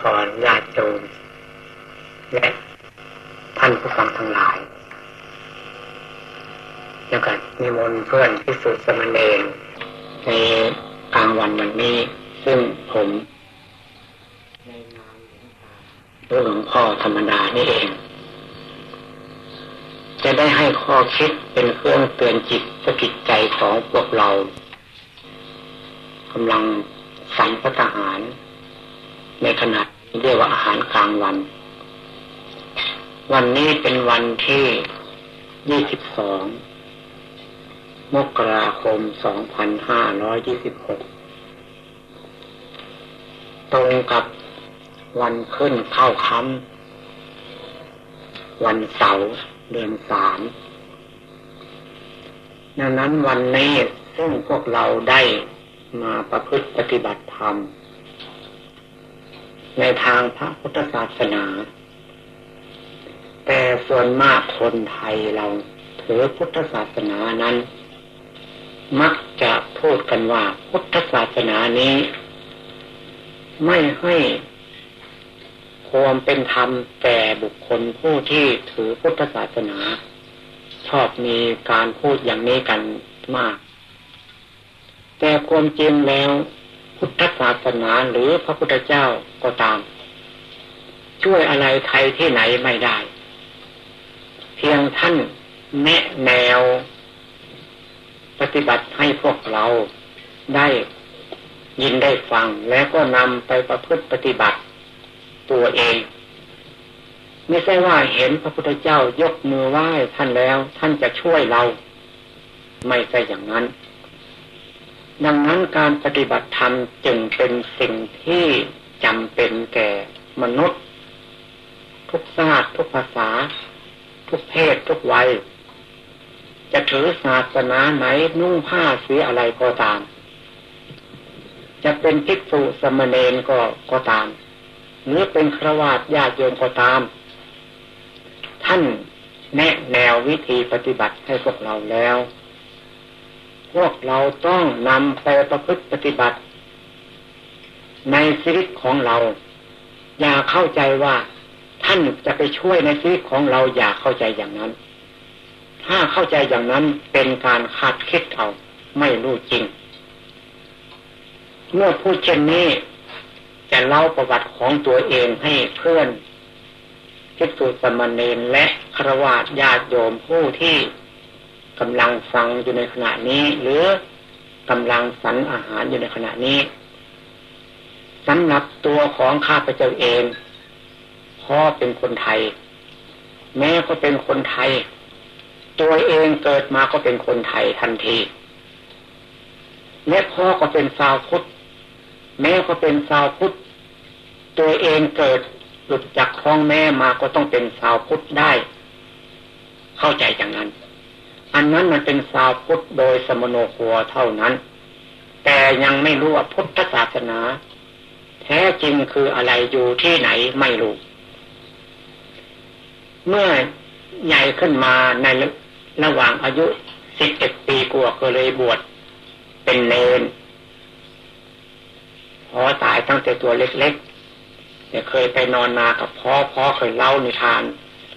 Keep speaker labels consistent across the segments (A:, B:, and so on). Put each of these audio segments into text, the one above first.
A: พรญาติโยมและท่านผู้ฟังทั้งหลายแล้วก็นิมนต์เพื่อนพิสุทธิ์สมณเณรในกลางวันวันนี้ ซึ่งผมในนามหลวงพ่อธรรมดานี่เอง จะได้ให้ข้อคิดเป็นเครื่องเตือนจิตสกิจใจของพวกเรากำลังสันพระทหาร ในขณะเรียกว่าอาหารกลางวัน วันนี้เป็นวันที่ยี่สิบสองมกราคมสองพันห้าร้อยยี่สิบหกตรงกับวันขึ้นเข้าค้ำวันเสาร์เดือนสามดังนั้นวันนี้ซึ่งพวกเราได้มาประพฤติปฏิบัติธรรม ในทางพระพุทธศาสนา แต่ส่วนมากคนไทยเราถือพุทธศาสนานั้น มักจะพูดกันว่าพุทธศาสนานี้ ไม่ให้ความเป็นธรรมแก่บุคคลผู้ที่ถือพุทธศาสนา ชอบมีการพูดอย่างนี้กันมาก แต่ความจริงแล้ว พุทธศาสนาหรือพระพุทธเจ้าก็ตาม ช่วยอะไรใครที่ไหนไม่ได้ เพียงท่านแนะแนว ปฏิบัติให้พวกเราได้ยินได้ฟังแล้วก็นำไปประพฤติปฏิบัติตัวเอง ไม่ใช่ว่าเห็นพระพุทธเจ้ายกมือไหว้ท่านแล้ว ท่านจะช่วยเรา ไม่ใช่อย่างนั้น ดังนั้นการปฏิบัติธรรมจึงเป็นสิ่งที่จำเป็นแก่มนุษย์ ทุกชาติทุกภาษา ทุกเพศทุกวัย จะถือศาสนาไหนนุ่งผ้าสีอะไรก็ตาม จะเป็นภิกษุสมณเณรก็ก็ตาม หรือเป็นครวาสญาติโยมก็ตาม ท่านแนะแนววิธีปฏิบัติให้พวกเราแล้ว พวกเราต้องนำไปประพฤติปฏิบัติ ในชีวิตของเรา อย่าเข้าใจว่าท่านจะไปช่วยในชีวิตของเราอย่าเข้าใจอย่างนั้น ถ้าเข้าใจอย่างนั้นเป็นการคาดคิดเอาไม่รู้จริง เมื่อพูดเช่นนี้จะเล่าประวัติของตัวเองให้เพื่อนทิสุสมณเณรและครวญญาติโยมผู้ที่ กำลังฟังอยู่ในขณะนี้ หรือกำลังสันอาหารอยู่ในขณะนี้สำหรับตัวของข้าพเจ้าเองพ่อเป็นคนไทย แม่ก็เป็นคนไทย ตัวเองเกิดมาก็เป็นคนไทยทันทีแม่พ่อก็เป็นชาวพุทธแม่ก็เป็นชาวพุทธตัวเองเกิดหลุดจากท้องแม่มาก็ต้องเป็นชาวพุทธได้ เข้าใจอย่างนั้น อันนั้นมันเป็นสาวพุทธโดยสมโนครัวเท่านั้น แต่ยังไม่รู้ว่าพุทธศาสนา แท้จริงคืออะไรอยู่ที่ไหนไม่รู้เมื่อใหญ่ขึ้นมาในระหว่างอายุสิบเอ็ดปีกว่าก็เลยบวชเป็นเนนพอตายตั้งแต่ตัวเล็กๆเนี่ยเคยไปนอนนากับพ่อพ่อเคยเล่านิทาน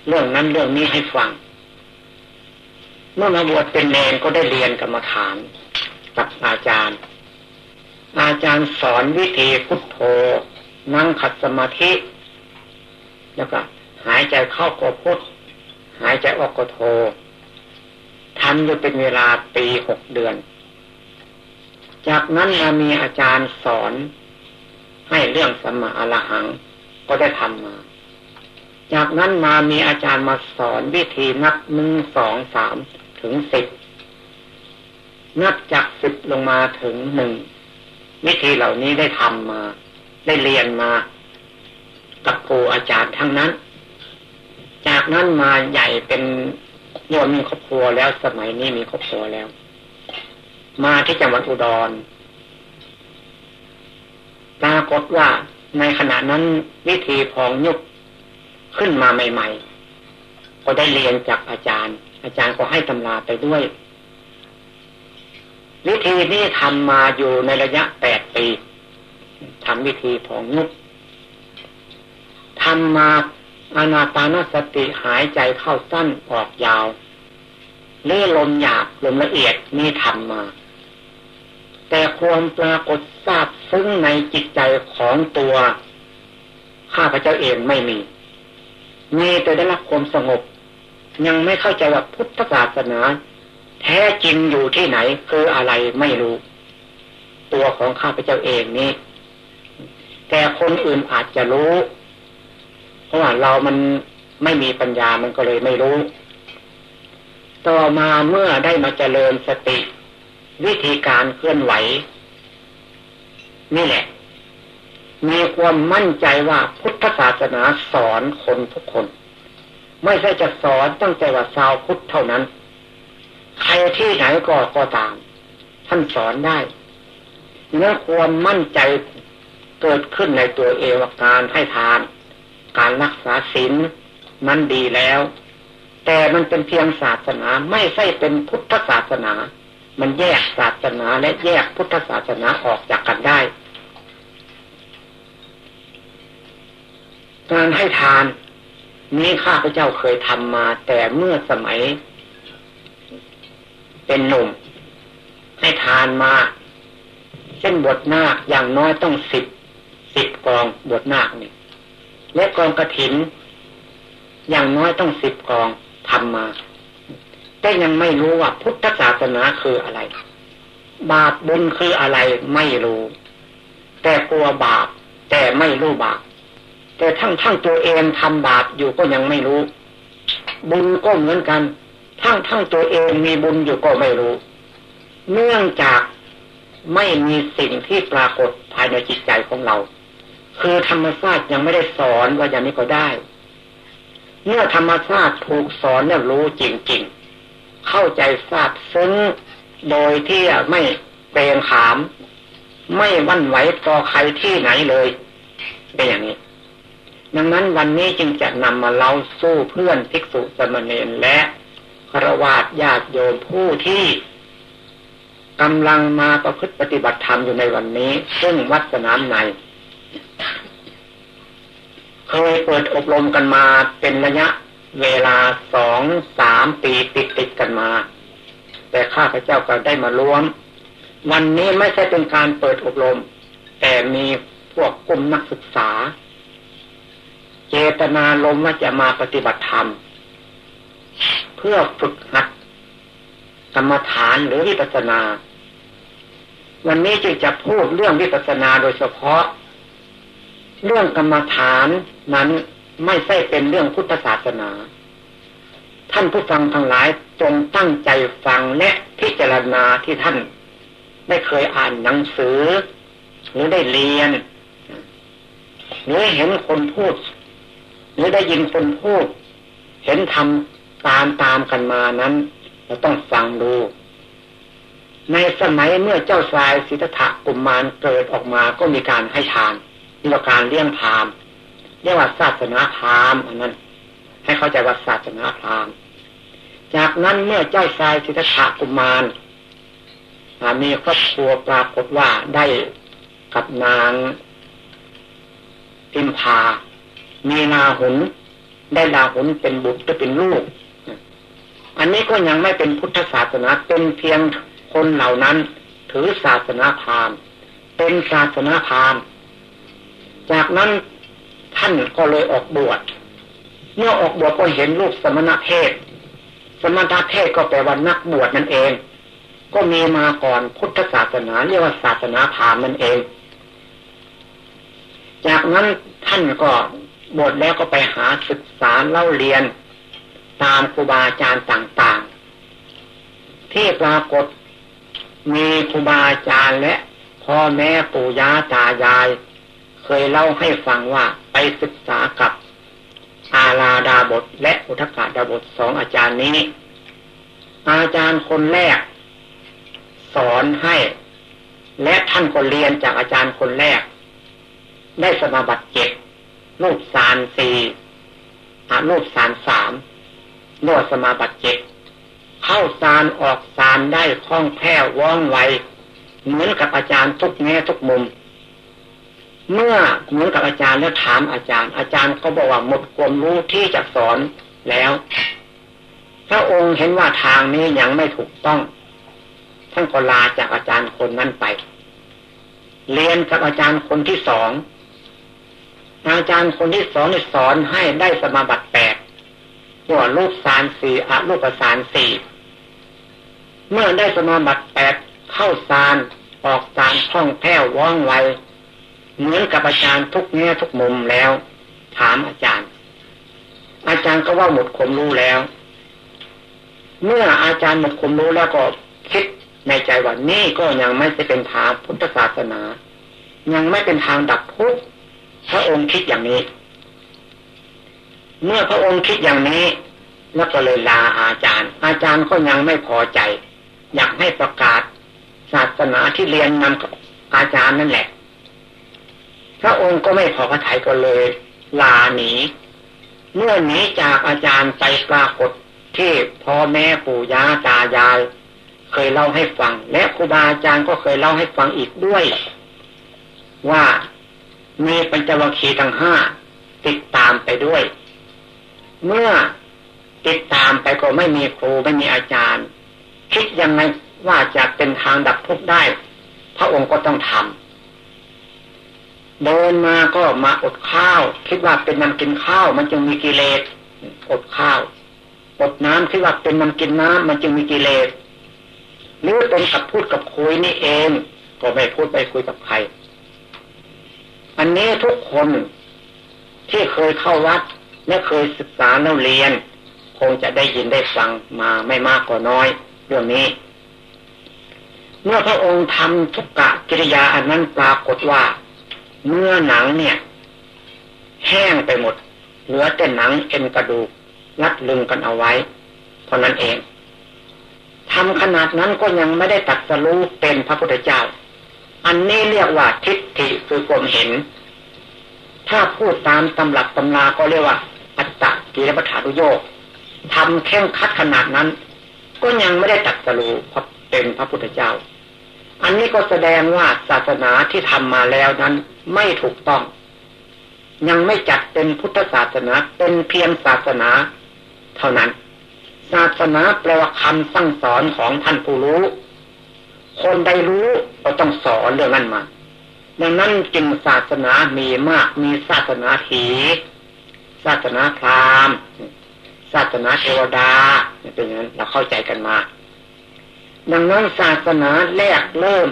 A: เรื่องนั้นเรื่องนี้ให้ฟัง เมื่อมาบวชเป็นเนรก็ได้เรียนกรรมฐานกับอาจารย์ อาจารย์สอนวิธีพุทโธนั่งขัดสมาธิ แล้วก็หายใจเข้าก็พุทหายใจออกก็โธทำอยู่เป็นเวลาปีหกเดือน จากนั้นมามีอาจารย์สอน ให้เรื่องสมาอรหังก็ได้ทำมา จากนั้นมามีอาจารย์มาสอนวิธีนับหนึ่งสองสาม ถึงสิบนับจากสิบลงมาถึงหนึ่งวิธีเหล่านี้ได้ทำมา ได้เรียนมากับครูอาจารย์ทั้งนั้น จากนั้นมาใหญ่เป็นโยมมีครอบครัวแล้วสมัยนี้มีครอบครัวแล้ว มาที่จังหวัดอุดรปรากฏว่าในขณะนั้นวิธีพองยุบขึ้นมาใหม่ ๆ ก็ได้เรียนจากอาจารย์ อาจารย์ก็ให้ตำราไปด้วย วิธีนี้ทำมาอยู่ในระยะแปดปีทำวิธีของนุกทำมาอนาปานสติหายใจเข้าสั้นออกยาวเลื่อลมหยาบลมละเอียดนี่ทำมา แต่ความปรากฏทราบซึ่งในจิตใจของตัว ข้าพเจ้าเองไม่มีมีแต่ได้รับความสงบ ยังไม่เข้าใจว่าพุทธศาสนา แท้จริงอยู่ที่ไหน คืออะไรไม่รู้ ตัวของข้าพเจ้าเองนี่แต่คนอื่นอาจจะรู้ เพราะว่าเรามันไม่มีปัญญามันก็เลยไม่รู้ ต่อมาเมื่อได้มาเจริญสติ วิธีการเคลื่อนไหว นี่แหละ มีความมั่นใจว่าพุทธศาสนาสอนคนทุกคน ไม่ใช่จะสอนตั้งแต่ว่าชาวพุทธเท่านั้น ใครที่ไหนก็ก็ตาม ท่านสอนได้เมื่อความมั่นใจเกิดขึ้นในตัวเองว่าการให้ทาน การรักษาศีลนั้นดีแล้ว แต่มันเป็นเพียงศาสนาไม่ใช่เป็นพุทธศาสนา มันแยกศาสนาและแยกพุทธศาสนาออกจากกันได้การให้ทาน นี้ข้าพเจ้าเคยทำมา แต่เมื่อสมัย เป็นหนุ่ม ให้ทานมาเช่นบทน้าอย่างน้อยต้องสิบสิบกองบวชนาคนี่และกองกระถิน อย่างน้อยต้องสิบกองทำมา แต่ยังไม่รู้ว่าพุทธศาสนาคืออะไร บาปบุญคืออะไรไม่รู้ แต่กลัวบาป แต่ไม่รู้บาป แต่ทั้งทั้งตัวเองทำบาปอยู่ก็ยังไม่รู้ บุญก็เหมือนกัน ทั้งทั้งตัวเองมีบุญอยู่ก็ไม่รู้ เนื่องจากไม่มีสิ่งที่ปรากฏภายในจิตใจของเรา คือธรรมชาติยังไม่ได้สอนว่าอย่างนี้ก็ได้ เมื่อธรรมชาติถูกสอนเนี่ยรู้จริงๆ เข้าใจทราบซึ้งโดยที่ไม่เปลงขาม ไม่วันไหวต่อใครที่ไหนเลยเป็นอย่างนี้ ดังนั้นวันนี้จึงจะนำมาเล่าสู้เพื่อนภิกษุสมณีและครวาสญาติโยมผู้ที่กำลังมาประพฤติปฏิบัติธรรมอยู่ในวันนี้ ซึ่งวัดสนามในเคยเปิดอบรมกันมาเป็นระยะเวลาสองสามปีติดติดกันมา แต่ข้าพเจ้าก็ได้มาร่วม วันนี้ไม่ใช่เป็นการเปิดอบรม แต่มีพวกกลุ่มนักศึกษา จตนาลมว่าจะมาปฏิบัติธรรม เพื่อฝึกหัดกรรมฐานหรือวิปัสนา วันนี้จึงจะพูดเรื่องวิปัสสนาโดยเฉพาะ เรื่องกรรมฐานนั้นไม่ใช่เป็นเรื่องพุทธศาสนา ท่านผู้ฟังทั้งหลายจงตั้งใจฟังและพิจารณาที่ท่าน ได้เคยอ่านหนังสือ หรือได้เรียนหรือเห็นคนพูด หรือได้ยินคนพูด เห็นทำตามตามกันมานั้นเราต้องฟังดู ในสมัยเมื่อเจ้าชายสิทธัตถะกุมมารเกิดออกมาก็มีการให้ทานเรีกการเลี้ยงพามเรียกว่าศาสนาพามอันนั้น ให้เข้าใจว่าศาสนาพามจากนั้นเมื่อเจ้าชายสิทธัตถะกุมารมีครอบครัวปรากฏว่าได้กับนางพิมพา มีนาหุนได้ลาหุนเป็นบุตรจะเป็นลูก อันนี้ก็ยังไม่เป็นพุทธศาสนาเป็นเพียงคนเหล่านั้น ถือศาสนาพามเป็นศาสนาพามจากนั้นท่านก็เลยออกบวชเมื่อออกบวชก็เห็นรูปสมณะเพศสมณะเพศก็แปลว่านักบวชนั่นเอง ก็มีมาก่อนพุทธศาสนาเรียกว่าศาสนาพราหมณ์นั่นเอง จากนั้นท่านก็ บวชแล้วก็ไปหาศึกษาเล่าเรียน ตามครูบาอาจารย์ต่างๆ ที่ปรากฏมีครูบาอาจารย์และพ่อแม่ปู่ย่าตายาย เคยเล่าให้ฟังว่าไปศึกษากับอาลาดาบทและอุทกาดาบทสองอาจารย์นี้ อาจารย์คนแรก สอนให้ และท่านก็เรียนจากอาจารย์คนแรก ได้สมาบัติเจ็ด รูปสารสี่อารูปสารสามโนสมาบัติเจ็ดเข้าสารออกสารได้คล่องแคล่วว่องไว เหมือนกับอาจารย์ทุกแง่ทุกมุม เมื่อเหมือนกับอาจารย์แล้วถามอาจารย์ อาจารย์ก็บอกว่าหมดความรู้ที่จะสอนแล้วพระองค์เห็นว่าทางนี้ยังไม่ถูกต้อง ท่านก็ลาจากอาจารย์คนนั้นไป เรียนกับอาจารย์คนที่สอง อาจารย์คนที่สองสอนให้ได้สมาบัติแปดตัวลูกสารสี่อลูกสารสี่เมื่อได้สมาบัติแปดเข้าสารออกสารท่องแผ้วว่องไวเหมือนกับอาจารย์ทุกแง่ทุกมุมแล้ว ถามอาจารย์ อาจารย์ก็ว่าหมดความรู้แล้ว เมื่ออาจารย์หมดความรู้แล้วก็คิดในใจว่านี่ก็ยังไม่จะเป็นทางพุทธศาสนา ยังไม่เป็นทางดับทุกข์ พระองค์คิดอย่างนี้ เมื่อพระองค์คิดอย่างนี้แล้วก็เลยลาอาจารย์ อาจารย์ก็ยังไม่พอใจ อยากให้ประกาศ ศาสนาที่เรียนนำกับอาจารย์นั่นแหละ พระองค์ก็ไม่พอพระทัยก็เลย ลาหนี เมื่อหนีจากอาจารย์ไปปรากฏที่พ่อแม่ปู่ย่าตายาย เคยเล่าให้ฟัง และครูบาอาจารย์ก็เคยเล่าให้ฟังอีกด้วย ว่า มีปัญจวัคคีย์ทั้งห้าติดตามไปด้วย เมื่อติดตามไปก็ไม่มีครูไม่มีอาจารย์ คิดยังไงว่าจะเป็นทางดับทุกข์ได้ พระองค์ก็ต้องทำเดินมาก็มาอดข้าว คิดว่าเป็นน้ำกินข้าว มันจึงมีกิเลสอดข้าวอดน้ำคิดว่าเป็นน้ำกินน้ำมันจึงมีกิเลสหรือเป็นกับพูดกับคุยนี่เอง ก็ไม่พูดไปคุยกับใคร อันนี้ทุกคนที่เคยเข้าวัดและเคยศึกษาแล้วเรียน คงจะได้ยินได้ฟังมาไม่มากก็น้อย เรื่องนี้ เมื่อพระองค์ทำทุกกะกิริยาอันนั้นปรากฏว่าเนื้อหนังเนี่ย แห้งไปหมด เหลือแต่หนังเอ็นกระดูกรัดลึงกันเอาไว้เท่านั้นเองทำขนาดนั้นก็ยังไม่ได้ตัดสรู้เป็นพระพุทธเจ้า อันนี้เรียกว่าทิฏฐิคือความเห็น ถ้าพูดตามตำรับตำราก็เรียกว่า อัตตะกิรปฐานุโยกทำแข่งคัดขนาดนั้น ก็ยังไม่ได้ตัดสรู้เป็นพระพุทธเจ้า อันนี้ก็แสดงว่าศาสนาที่ทำมาแล้วนั้นไม่ถูกต้อง ยังไม่จัดเป็นพุทธศาสนาเป็นเพียงศาสนา เท่านั้น ศาสนาแปลว่าคำสั่งสอนของท่านผู้รู้ คนใดรู้ก็ต้องสอนเรื่องนั้นมา ดังนั้นจึงศาสนามีมาก มีศาสนาถีศาสนาพราหมณ์ศาสนาเทวดาเป็นอย่างนั้นเราเข้าใจกันมา ดังนั้นศาสนาแรกเริ่ม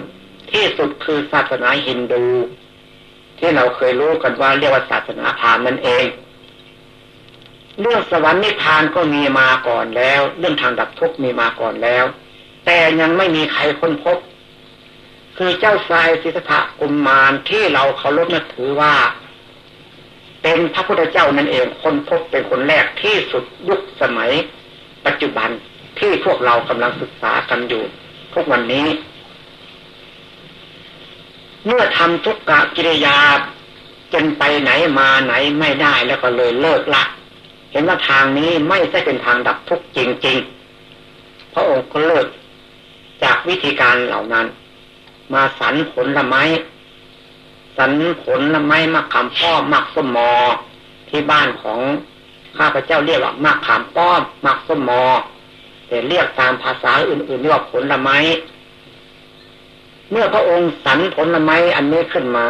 A: ที่สุดคือศาสนาฮินดู ที่เราเคยรู้กันว่าเรียกว่าศาสนาพราหมณ์นั่นเองเรื่องสวรรค์นิพพานก็มีมาก่อนแล้ว เรื่องทางดับทุกข์มีมาก่อนแล้ว แต่ยังไม่มีใครค้นพบ คือเจ้าชายสิทธะกุมมารที่เราเคารพนับถือว่า เป็นพระพุทธเจ้านั่นเองค้นพบเป็นคนแรกที่สุดยุคสมัย ปัจจุบันที่พวกเรากำลังศึกษากันอยู่ทุกวันนี้ เมื่อทำทุกกะกิริยาจนไปไหนมาไหนไม่ได้แล้วก็เลยเลิกละเห็นว่าทางนี้ไม่ใช่เป็นทางดับทุกข์จริงๆพระองค์ก็เลิก จากวิธีการเหล่านั้น มาสรรผลละไม้สรรผลละไม้มะขามป้อมมะส้มมอ ที่บ้านของข้าพเจ้าเรียกว่ามะขามป้อมมะส้มมอ แต่เรียกตามภาษาอื่นๆเรียกว่าผลละไม้ เมื่อพระองค์สรรผลละไม้อันนี้ขึ้นมา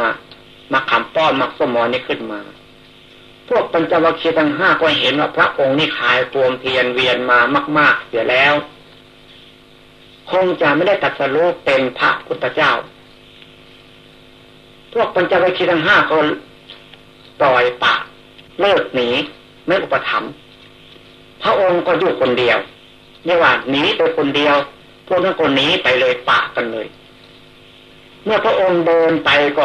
A: มะขามป้อมมะส้มมอนี้ขึ้นมาพวกปัญจวัคคีย์ทั้งห้าก็เห็นว่าพระองค์นี่ขายปวงเพียนเวียนมามาก ๆ เสียแล้ว คงจะไม่ได้ตัดสรู้เป็นพระพุทธเจ้า พวกปัญจวัคคีย์ทั้งห้าก็ปล่อยปะเลิกหนีไม่อุปถัมภ์พระองค์ก็อยู่คนเดียวเรียว่าหนีไปคนเดียว พวกนั้นก็หนีไปเลยปะกันเลย เมื่อพระองค์เดินไปก็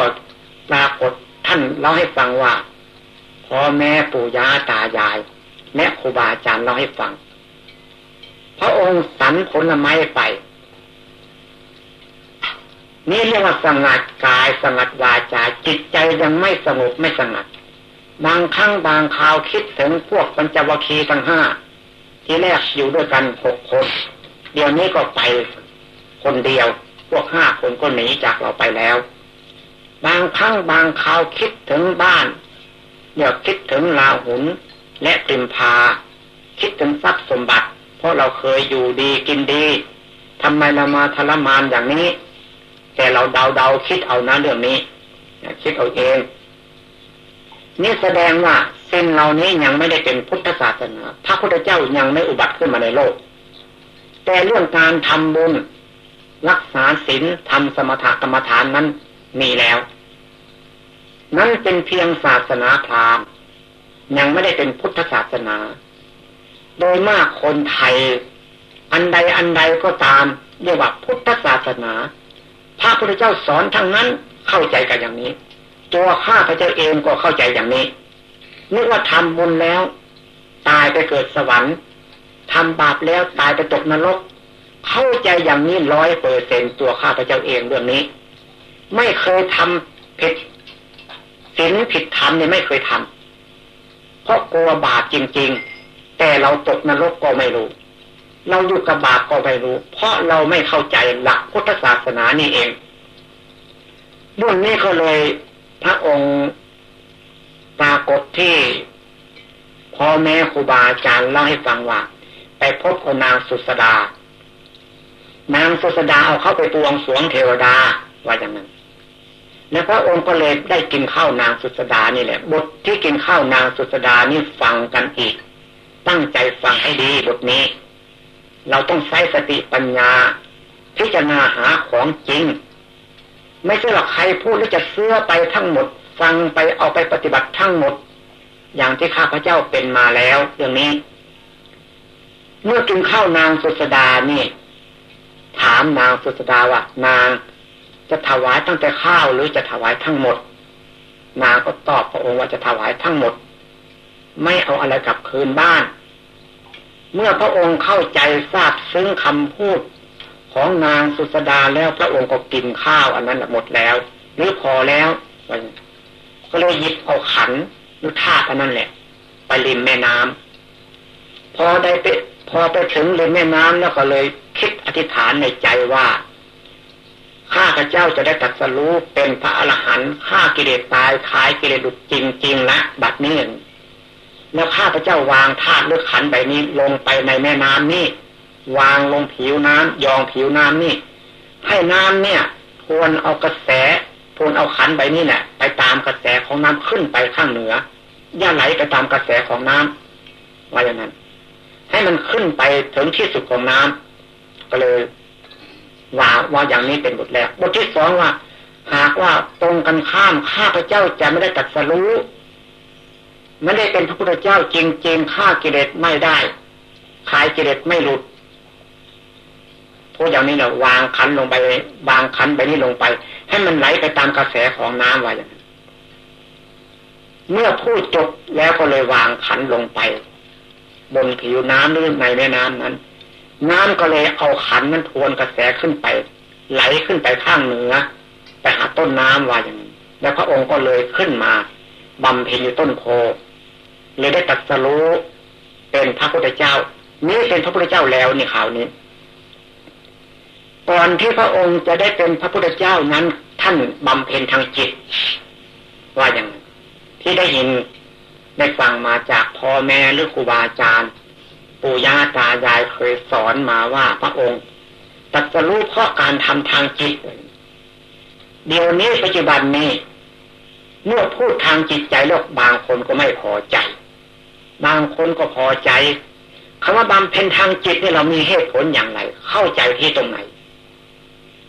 A: ปรากฏท่านเล่าให้ฟังว่าพ่อแม่ปู่ย่าตายายและครูบาอาจารย์เล่าให้ฟัง พระองค์สรรผลไม้ไป นี่เรียกว่าสงัดกายสงัดวาจาจิตใจยังไม่สงบไม่สงัด บางครั้งบางคราวคิดถึงพวกปัญจวัคคีย์ทั้งห้าที่แรกอยู่ด้วยกันหกคน เดี๋ยวนี้ก็ไปคนเดียว พวกห้าคนก็หนีจากเราไปแล้ว บางครั้งบางคราวคิดถึงบ้านเดี๋ยวคิดถึงลาหุนและปิมพา คิดถึงทรัพย์สมบัติ เพราะเราเคยอยู่ดีกินดีทำไมเรามาทรมานอย่างนี้ แต่เราเดาเดาคิดเอานะเรื่องนี้คิดเอาเอง นี่แสดงว่าสิ่งเหล่านี้ยังไม่ได้เป็นพุทธศาสนาพระพุทธเจ้ายังไม่อุบัติขึ้นมาในโลก แต่เรื่องการทำบุญ รักษาศีลทำสมถกรรมฐานนั้นมีแล้ว นั่นเป็นเพียงศาสนาพราหมณ์ยังไม่ได้เป็นพุทธศาสนา โดยมากคนไทย อันใดอันใดก็ตามเรียกว่าพุทธศาสนา พระพุทธเจ้าสอนทั้งนั้นเข้าใจกันอย่างนี้ ตัวข้าพระเจ้าเองก็เข้าใจอย่างนี้นึกว่าทำบุญแล้ว ตายไปเกิดสวรรค์ทำบาปแล้วตายไปตกนรก เข้าใจอย่างนี้ร้อยเปอร์เซนตัวข้าพระเจ้าเองเรื่องนี้ ไม่เคยทำผิดศีลผิดธรรมเนี่ยไม่เคยทำเพราะกลัวบาปจริง ๆ แต่เราตกนรกก็ไม่รู้ เราอยู่กับบาปก็ไม่รู้ เพราะเราไม่เข้าใจหลักพุทธศาสนานี่เองเรื่องนี้ก็เลยพระองค์ปรากฏที่พ่อแม่ครูบาอาจารย์เล่าให้ฟังว่า ไปพบกับนางสุสดา นางสุสดาเอาเข้าไปตวงสวงเทวดาว่าอย่างนั้น แล้วพระองค์ก็เลยได้กินข้าวนางสุสดานี่แหละ บทที่กินข้าวนางสุสดานี่ฟังกันอีก ตั้งใจฟังให้ดีบทนี้ เราต้องใช้สติปัญญา พิจารณาหาของจริง ไม่ใช่หรอกใครพูดแล้วจะเสื้อไปทั้งหมด ฟังไปเอาไปปฏิบัติทั้งหมด อย่างที่ข้าพเจ้าเป็นมาแล้วเรื่องนี้ เมื่อกินข้าวนางสุสดานี่ ถามนางสุสดาว่านางจะถวายตั้งแต่ข้าวหรือจะถวายทั้งหมด นางก็ตอบพระองค์ว่าจะถวายทั้งหมด ไม่เอาอะไรกลับคืนบ้าน เมื่อพระองค์เข้าใจทราบซึ้งคำพูดของนางสุสดาแล้วพระองค์ก็กินข้าวอันนั้นหมดแล้ว หรือพอแล้วก็เลยหยิบเอาขันหรือธาอันนั้นแหละ ไปริมแม่น้ำพอได้ไปพอไปถึงริมแม่น้ำแล้วก็เลยคิดอธิษฐานในใจว่าข้าพเจ้าจะได้ตัดสรู้เป็นพระอรหันต์ฆ่ากิเลสตายคลายกิเลสดุจริงๆละบัดนี้ แล้วข้าพเจ้าวางธาตุหรือขันใบนี้ลงไปในแม่น้ำนี่วางลงผิวน้ำยองผิวน้ำนี่ให้น้ำเนี่ยทวนเอากระแสทวนเอาขันใบนี้แหละไปตามกระแสของน้ำขึ้นไปข้างเหนือย่าไหลไปตามกระแสของน้ำว่าอย่างนั้น ให้มันขึ้นไปถึงที่สุดของน้ำก็เลยว่าว่าอย่างนี้เป็นบทแรกบทที่สองว่า หากว่าตรงกันข้ามข้าพเจ้าจะไม่ได้ตัดสรู้ ไม่ได้เป็นพระพุทธเจ้าจริงๆฆ่ากิเลสไม่ได้ ขายกิเลสไม่หลุดพูดอย่างนี้เนาะวางขันลงไปวางขันไปนี้ลงไป ให้มันไหลไปตามกระแสของน้ำไว้อย่างนั้นเมื่อพูดจบแล้วก็เลยวางขันลงไป บนผิวน้ำหรือในแม่น้ำนั้น น้ำก็เลยเอาขันนั้นทวนกระแสขึ้นไป ไหลขึ้นไปข้างเหนือไปหาต้นน้ำว่าอย่างนี้แล้วพระองค์ก็เลยขึ้นมาบำเพ็ญอยู่ต้นโพ เลยได้ตัดสรู้เป็นพระพุทธเจ้า นี่เป็นพระพุทธเจ้าแล้วในข่าวนี้ ก่อนที่พระองค์จะได้เป็นพระพุทธเจ้านั้น ท่านบำเพ็ญทางจิต ว่าอย่างที่ได้ยินได้ฟังมาจากพ่อแม่หรือครูบาอาจารย์ปู่ย่าตายายเคยสอนมาว่าพระองค์ตัดสรู้เพราะการทำทางจิต เดี๋ยวนี้ปัจจุบันนี้ เมื่อพูดทางจิตใจแล้วบางคนก็ไม่พอใจ บางคนก็พอใจคำว่าบำเพ็ญทางจิตนี่เรามีเหตุผลอย่างไร เข้าใจที่ตรงไหน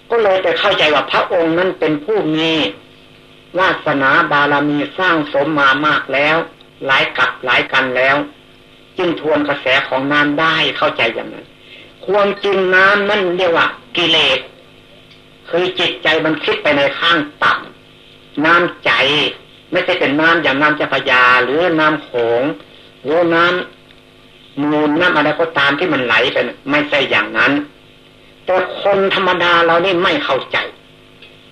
A: ก็เลยไปเข้าใจว่าพระองค์นั้นเป็นผู้มีวาสนาบารมีสร้างสมมามากแล้ว หลายกับหลายกันแล้ว จึงทวนกระแสของน้ำได้เข้าใจอย่างนั้น ความจริงน้ำนั่นเรียกว่า กิเลสคือจิตใจมันคิดไปในข้างต่ำน้ำใจ ไม่ใช่เป็นน้ำอย่างน้ำเจ้าพยาหรือน้ำโขง หรือน้ำมูลน้ำอะไรก็ตามที่มันไหลไปไม่ใช่อย่างนั้น แต่คนธรรมดาเรานี่ไม่เข้าใจ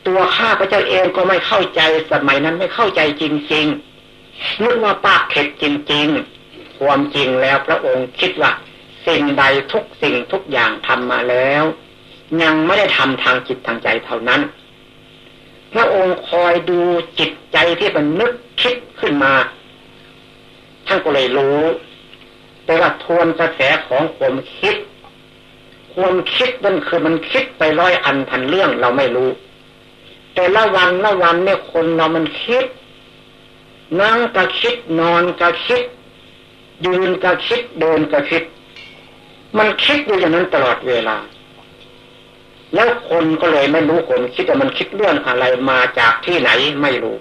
A: ตัวข้าพระเจ้าเองก็ไม่เข้าใจสมัยนั้นไม่เข้าใจจริงๆนึกว่าปากเข็ดจริงๆ ความจริงแล้วพระองค์คิดว่าสิ่งใดทุกสิ่งทุกอย่างทำมาแล้ว ยังไม่ได้ทำทางจิตทางใจเท่านั้น พระองค์คอยดูจิตใจที่มันนึกคิดขึ้นมา ท่านก็เลยรู้แต่ว่าทวนกระแสของความคิด ความคิดมันคือมันคิดไปร้อยอันพันเรื่องเราไม่รู้ แต่ละวันละวันเนี่ยคนเรามันคิด นั่งก็คิดนอนก็คิด ยืนก็คิดเดินก็คิด มันคิดอยู่อย่างนั้นตลอดเวลา แล้วคนก็เลยไม่รู้คนคิดว่ามันคิดเรื่องอะไรมาจากที่ไหนไม่รู้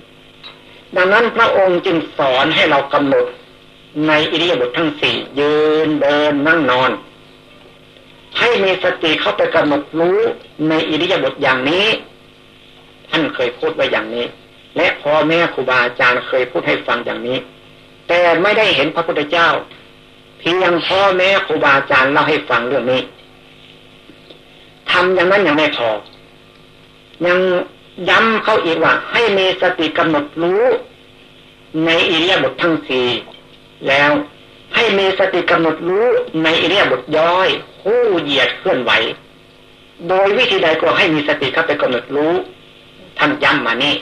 A: ดังนั้นพระองค์จึงสอนให้เรากำหนด ในอิริยาบถททั้งสี่ยืนเดินนั่งนอน ให้มีสติเข้าไปกำหนดรู้ในอิริยาบถอย่างนี้ ท่านเคยพูดไว้อย่างนี้ และพ่อแม่ครูบาอาจารย์เคยพูดให้ฟังอย่างนี้ แต่ไม่ได้เห็นพระพุทธเจ้า เพียงพ่อแม่ครูบาอาจารย์เล่าให้ฟังเรื่องนี้ทำอย่างนั้นยังไม่พอ ยังย้ำเข้าอีกว่า ให้มีสติกำหนดรู้ ในอิริยาบถททั้งสี่ แล้วให้มีสติกำหนดรู้ในอิริยบถย่อยคู่เหยียดเคลื่อนไหว โดยวิธีใดก็ให้มีสติเข้าไปกำหนดรู้ท่านย้ำมานี่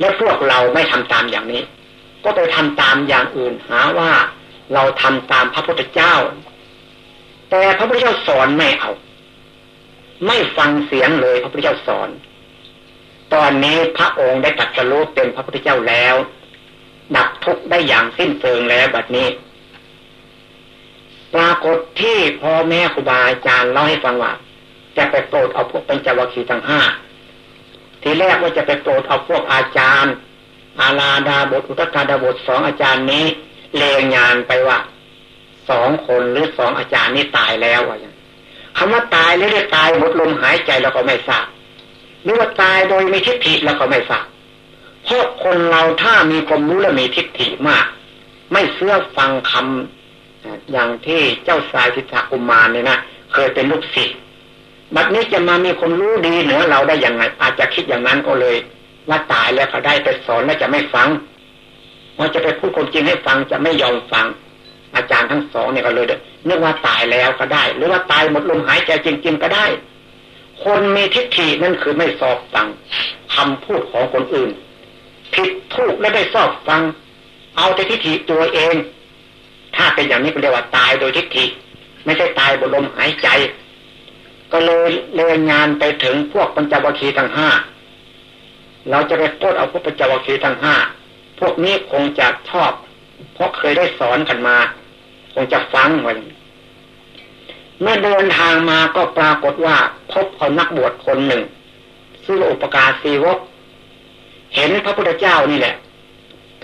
A: แล้วพวกเราไม่ทำตามอย่างนี้ ก็ไปทำตามอย่างอื่นหาว่าเราทำตามพระพุทธเจ้า แต่พระพุทธเจ้าสอนไม่เอา ไม่ฟังเสียงเลยพระพุทธเจ้าสอน ตอนนี้พระองค์ได้ตัดสรุปเป็นพระพุทธเจ้าแล้ว ดับทุกข์ได้อย่างสิ้นเชิงแล้วบัดนี้ ปรากฏที่พ่อแม่ครูบาอาจารย์เล่าให้ฟังว่าจะไปโปรดเอาพวกเป็นจวัคีทั้งห้าทีแรกว่าจะไปโปรดเอาพวกอาจารย์ อาลาดาบทอุตตาดาบทสองอาจารย์นี้เลงงานไปว่าสองคนหรือสองอาจารย์นี้ตายแล้วว่าอย่างคำว่าตายหรือได้ตายหมดลมหายใจเราก็ไม่ทราบหรือว่าตายโดยมีทิฏฐิเราก็ไม่ทราบ เพราะคนเราถ้ามีความรู้และมีทิฏฐิมาก ไม่เชื่อฟังคำอย่างที่เจ้าสายทิฏฐกุมารเนี่ยนะเคยเป็นลูกศิษย์บัดนี้จะมามีคนรู้ดีเหนือเราได้อย่างไง อาจจะคิดอย่างนั้นก็เลย ว่าตายแล้วเขาได้ไปสอนแล้วจะไม่ฟังว่าจะไปพูดคนจริงให้ฟังจะไม่ยอมฟัง อาจารย์ทั้งสองเนี่ยก็เลยเนึกว่าตายแล้วก็ได้ หรือว่าตายหมดลมหายใจจริง ๆ ก็ได้ คนมีทิฏฐินั่นคือไม่สอบฟังคำพูดของคนอื่น ผิดถูกและได้สอบฟัง เอาแต่ทิฏฐิตัวเอง ถ้าเป็นอย่างนี้ก็เรียกว่าตายโดยทิฏฐิ ไม่ใช่ตายบนลมหายใจ ก็เลยเลยงานไปถึงพวกปัญจวัคคีย์ทั้งห้าเราจะไปโทษเอาพวกปัญจวัคคีย์ทั้งห้าพวกนี้คงจะชอบ เพราะเคยได้สอนกันมา คงจะฟังวันเมื่อเดินทางมาก็ปรากฏว่าพบเอานักบวชคนหนึ่งชื่ออุปการศีวก เห็นพระพุทธเจ้านี่แหละ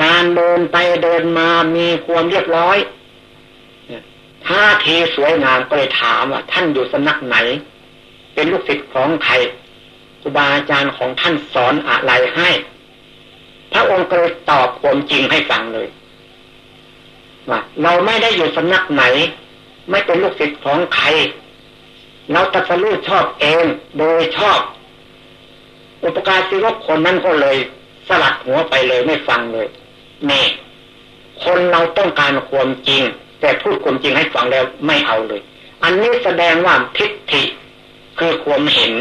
A: การเดินไปเดินมามีความเรียบร้อยท่าทีสวยงามก็เลยถามว่าท่านอยู่สำนักไหน เป็นลูกศิษย์ของใครครูบาอาจารย์ของท่านสอนอะไรให้ พระองค์ก็เลยตอบความจริงให้ฟังเลยว่าเราไม่ได้อยู่สำนักไหน ไม่เป็นลูกศิษย์ของใคร เราตัดสู้ชอบเองโดยชอบ อุปการศิวกคนนั้นก็เลย สลัดหัวไปเลยไม่ฟังเลยนี่คนเราต้องการความจริง แต่พูดความจริงให้ฟังแล้วไม่เอาเลย อันนี้แสดงว่าทิฏฐิคือความเห็น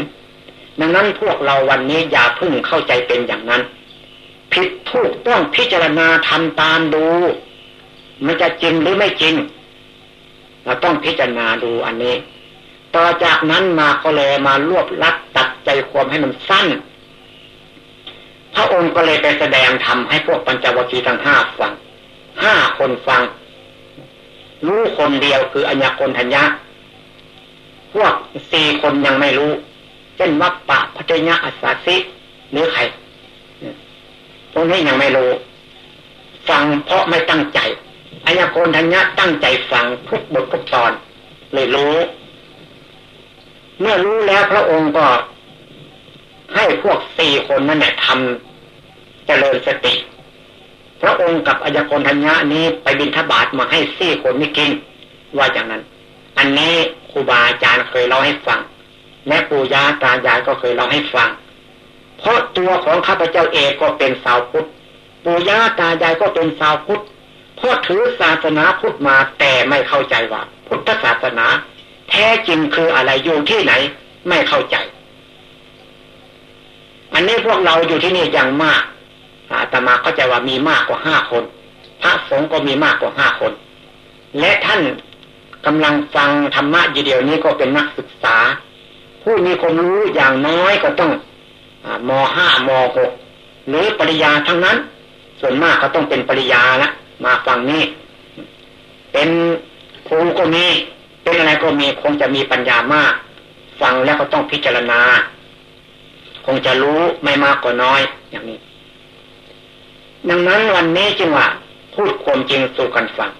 A: ดังนั้นพวกเราวันนี้อย่าพึ่งเข้าใจเป็นอย่างนั้น ผิดถูกต้องพิจารณาทำตามดู มันจะจริงหรือไม่จริง เราต้องพิจารณาดูอันนี้ ต่อจากนั้นมาก็เลยมารวบลัดตัดใจความให้มันสั้น ระองค์ก็เลยไปแสดงธรรมให้พวกปัญจวัคคีย์ทั้งห้าฟังห้าคนฟัง รู้คนเดียวคืออัญญคนทัญญะ พวกสี่คนยังไม่รู้ เช่นวัปปะพัทยะอัสสาสิหรือใครพวกนี้ยังไม่รู้ ฟังเพราะไม่ตั้งใจอายาโกนทัญญะตั้งใจฟังทุกบททุกตอน เลยรู้ เมื่อรู้แล้วพระองค์ก็ให้พวกสี่คนนั่นแหละทำ เจริญสติ พระองค์กับอายกนทัญญะนี้ไปบินทบาทมาให้สี่คนนี้กิน ว่าอย่างนั้น อันนี้ครูบาอาจารย์เคยเล่าให้ฟังและปู่ย่าตายายก็เคยเล่าให้ฟัง เพราะตัวของข้าพเจ้าเองก็เป็นสาวพุทธปู่ย่าตายายก็เป็นสาวพุทธเพราะถือศาสนาพุทธมาแต่ไม่เข้าใจว่า พุทธศาสนา แท้จริงคืออะไรอยู่ที่ไหน ไม่เข้าใจ อันนี้พวกเราอยู่ที่นี่อย่างมาก ตมาเข้าใจว่ามีมากกว่าห้าคน พระสงฆ์ก็มีมากกว่าห้าคน และท่านกำลังฟังธรรมะอยู่เดียวนี้ก็เป็นนักศึกษา ผู้มีความรู้อย่างน้อยก็ต้องมห้ามหกหรือปริญญาทั้งนั้น ส่วนมากก็ต้องเป็นปริญญาละมาฟังนี่เป็นครูก็มีเป็นอะไรก็มีคงจะมีปัญญามาก ฟังแล้วก็ต้องพิจารณา คงจะรู้ไม่มากก็น้อยอย่างนี้ ดังนั้นวันนี้จึงว่าพูดความจริงสู่กันฟัง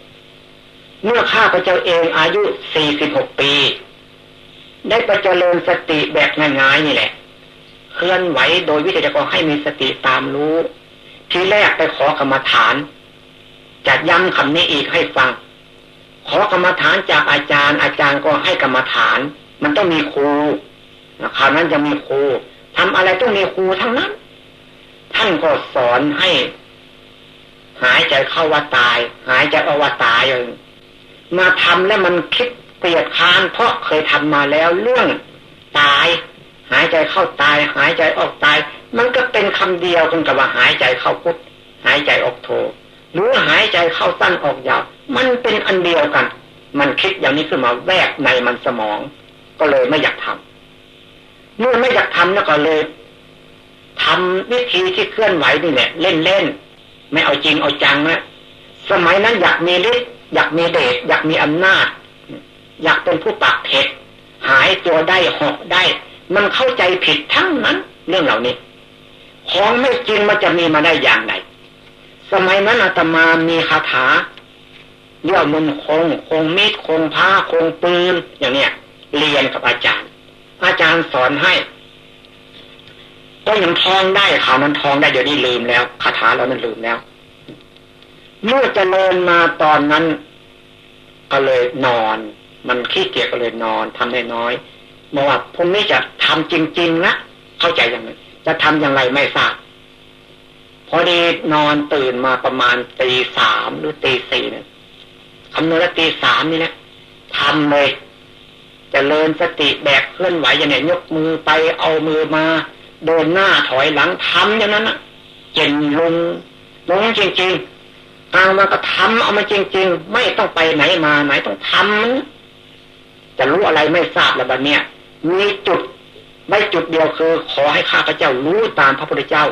A: เมื่อข้าพระเจ้าเองอายุสี่สิบหกปี ได้ประเจริญสติแบบง่ายๆนี่แหละ เคลื่อนไหวโดยวิธีการให้มีสติตามรู้ ที่แรกไปขอกรรมฐาน จะย้ำคำนี้อีกให้ฟัง ขอกรรมฐานจากอาจารย์ อาจารย์ก็ให้กรรมฐาน มันต้องมีครูคราวนั้นจะมีครูทำอะไรต้องมีครูทั้งนั้น ท่านก็สอนให้ หายใจเข้าว่าตาย หายใจออกว่าตายอย่างมาทำแล้วมันคิดเกลียดค้านเพราะเคยทำมาแล้วเรื่องตาย หายใจเข้าตาย หายใจออกตาย มันก็เป็นคำเดียวกันกับว่าหายใจเข้าพุทหายใจออกโทหรือหายใจเข้าสั้นออกยาวมันเป็นอันเดียวกัน มันคิดอย่างนี้ขึ้นมาแวบในมันสมอง ก็เลยไม่อยากทำเมื่อไม่อยากทำแล้วก็เลยทำวิธีที่เคลื่อนไหวนี่แหละเล่นเล่น ไม่เอาจริงเอาจังนะสมัยนั้นอยากมีฤทธิ์อยากมีเดชอยากมีอำนาจ อยากเป็นผู้ปากเผ็ดหายตัวได้หอกได้ มันเข้าใจผิดทั้งนั้น เรื่องเหล่านี้ ของไม่จริงมันจะมีมาได้อย่างไรสมัยนั้นอาตมามีคาถาเรียกมุนคงคงมีดคงผ้าคงปืนอย่างเนี้ยเรียนกับอาจารย์ อาจารย์สอนให้ ก็ยังทองได้ข่าวนั้นทองได้เดี๋ยวนี้ลืมแล้วคาถาเรานั้นลืมแล้ว เมื่อจะเลินมาตอนนั้น ก็เลยนอน มันขี้เกียจก็เลยนอนทำได้น้อยเมื่อว่าพรุ่งนี้จะทำจริงๆนะเข้าใจอย่างไรจะทำอย่างไรไม่ทราบพอดีนอนตื่นมาประมาณตีสามหรือตีสี่เนี่ยคำนวณตีสามนี่นะทำเลยจเจริญสติแบบเคลื่อนไหวอย่างนี้ยกมือไปเอามือมา เดินหน้าถอยหลังทำอย่างนั้นนะเจนลงลงจริงๆเอามาก็ทำเอามาจริง ๆ ไม่ต้องไปไหนมาไหนต้องทำจะรู้อะไรไม่ทราบแล้วบัดเนี้ยมีจุดไม่จุดเดียวคือ ขอให้ข้าพเจ้ารู้ตามพระพุทธเจ้า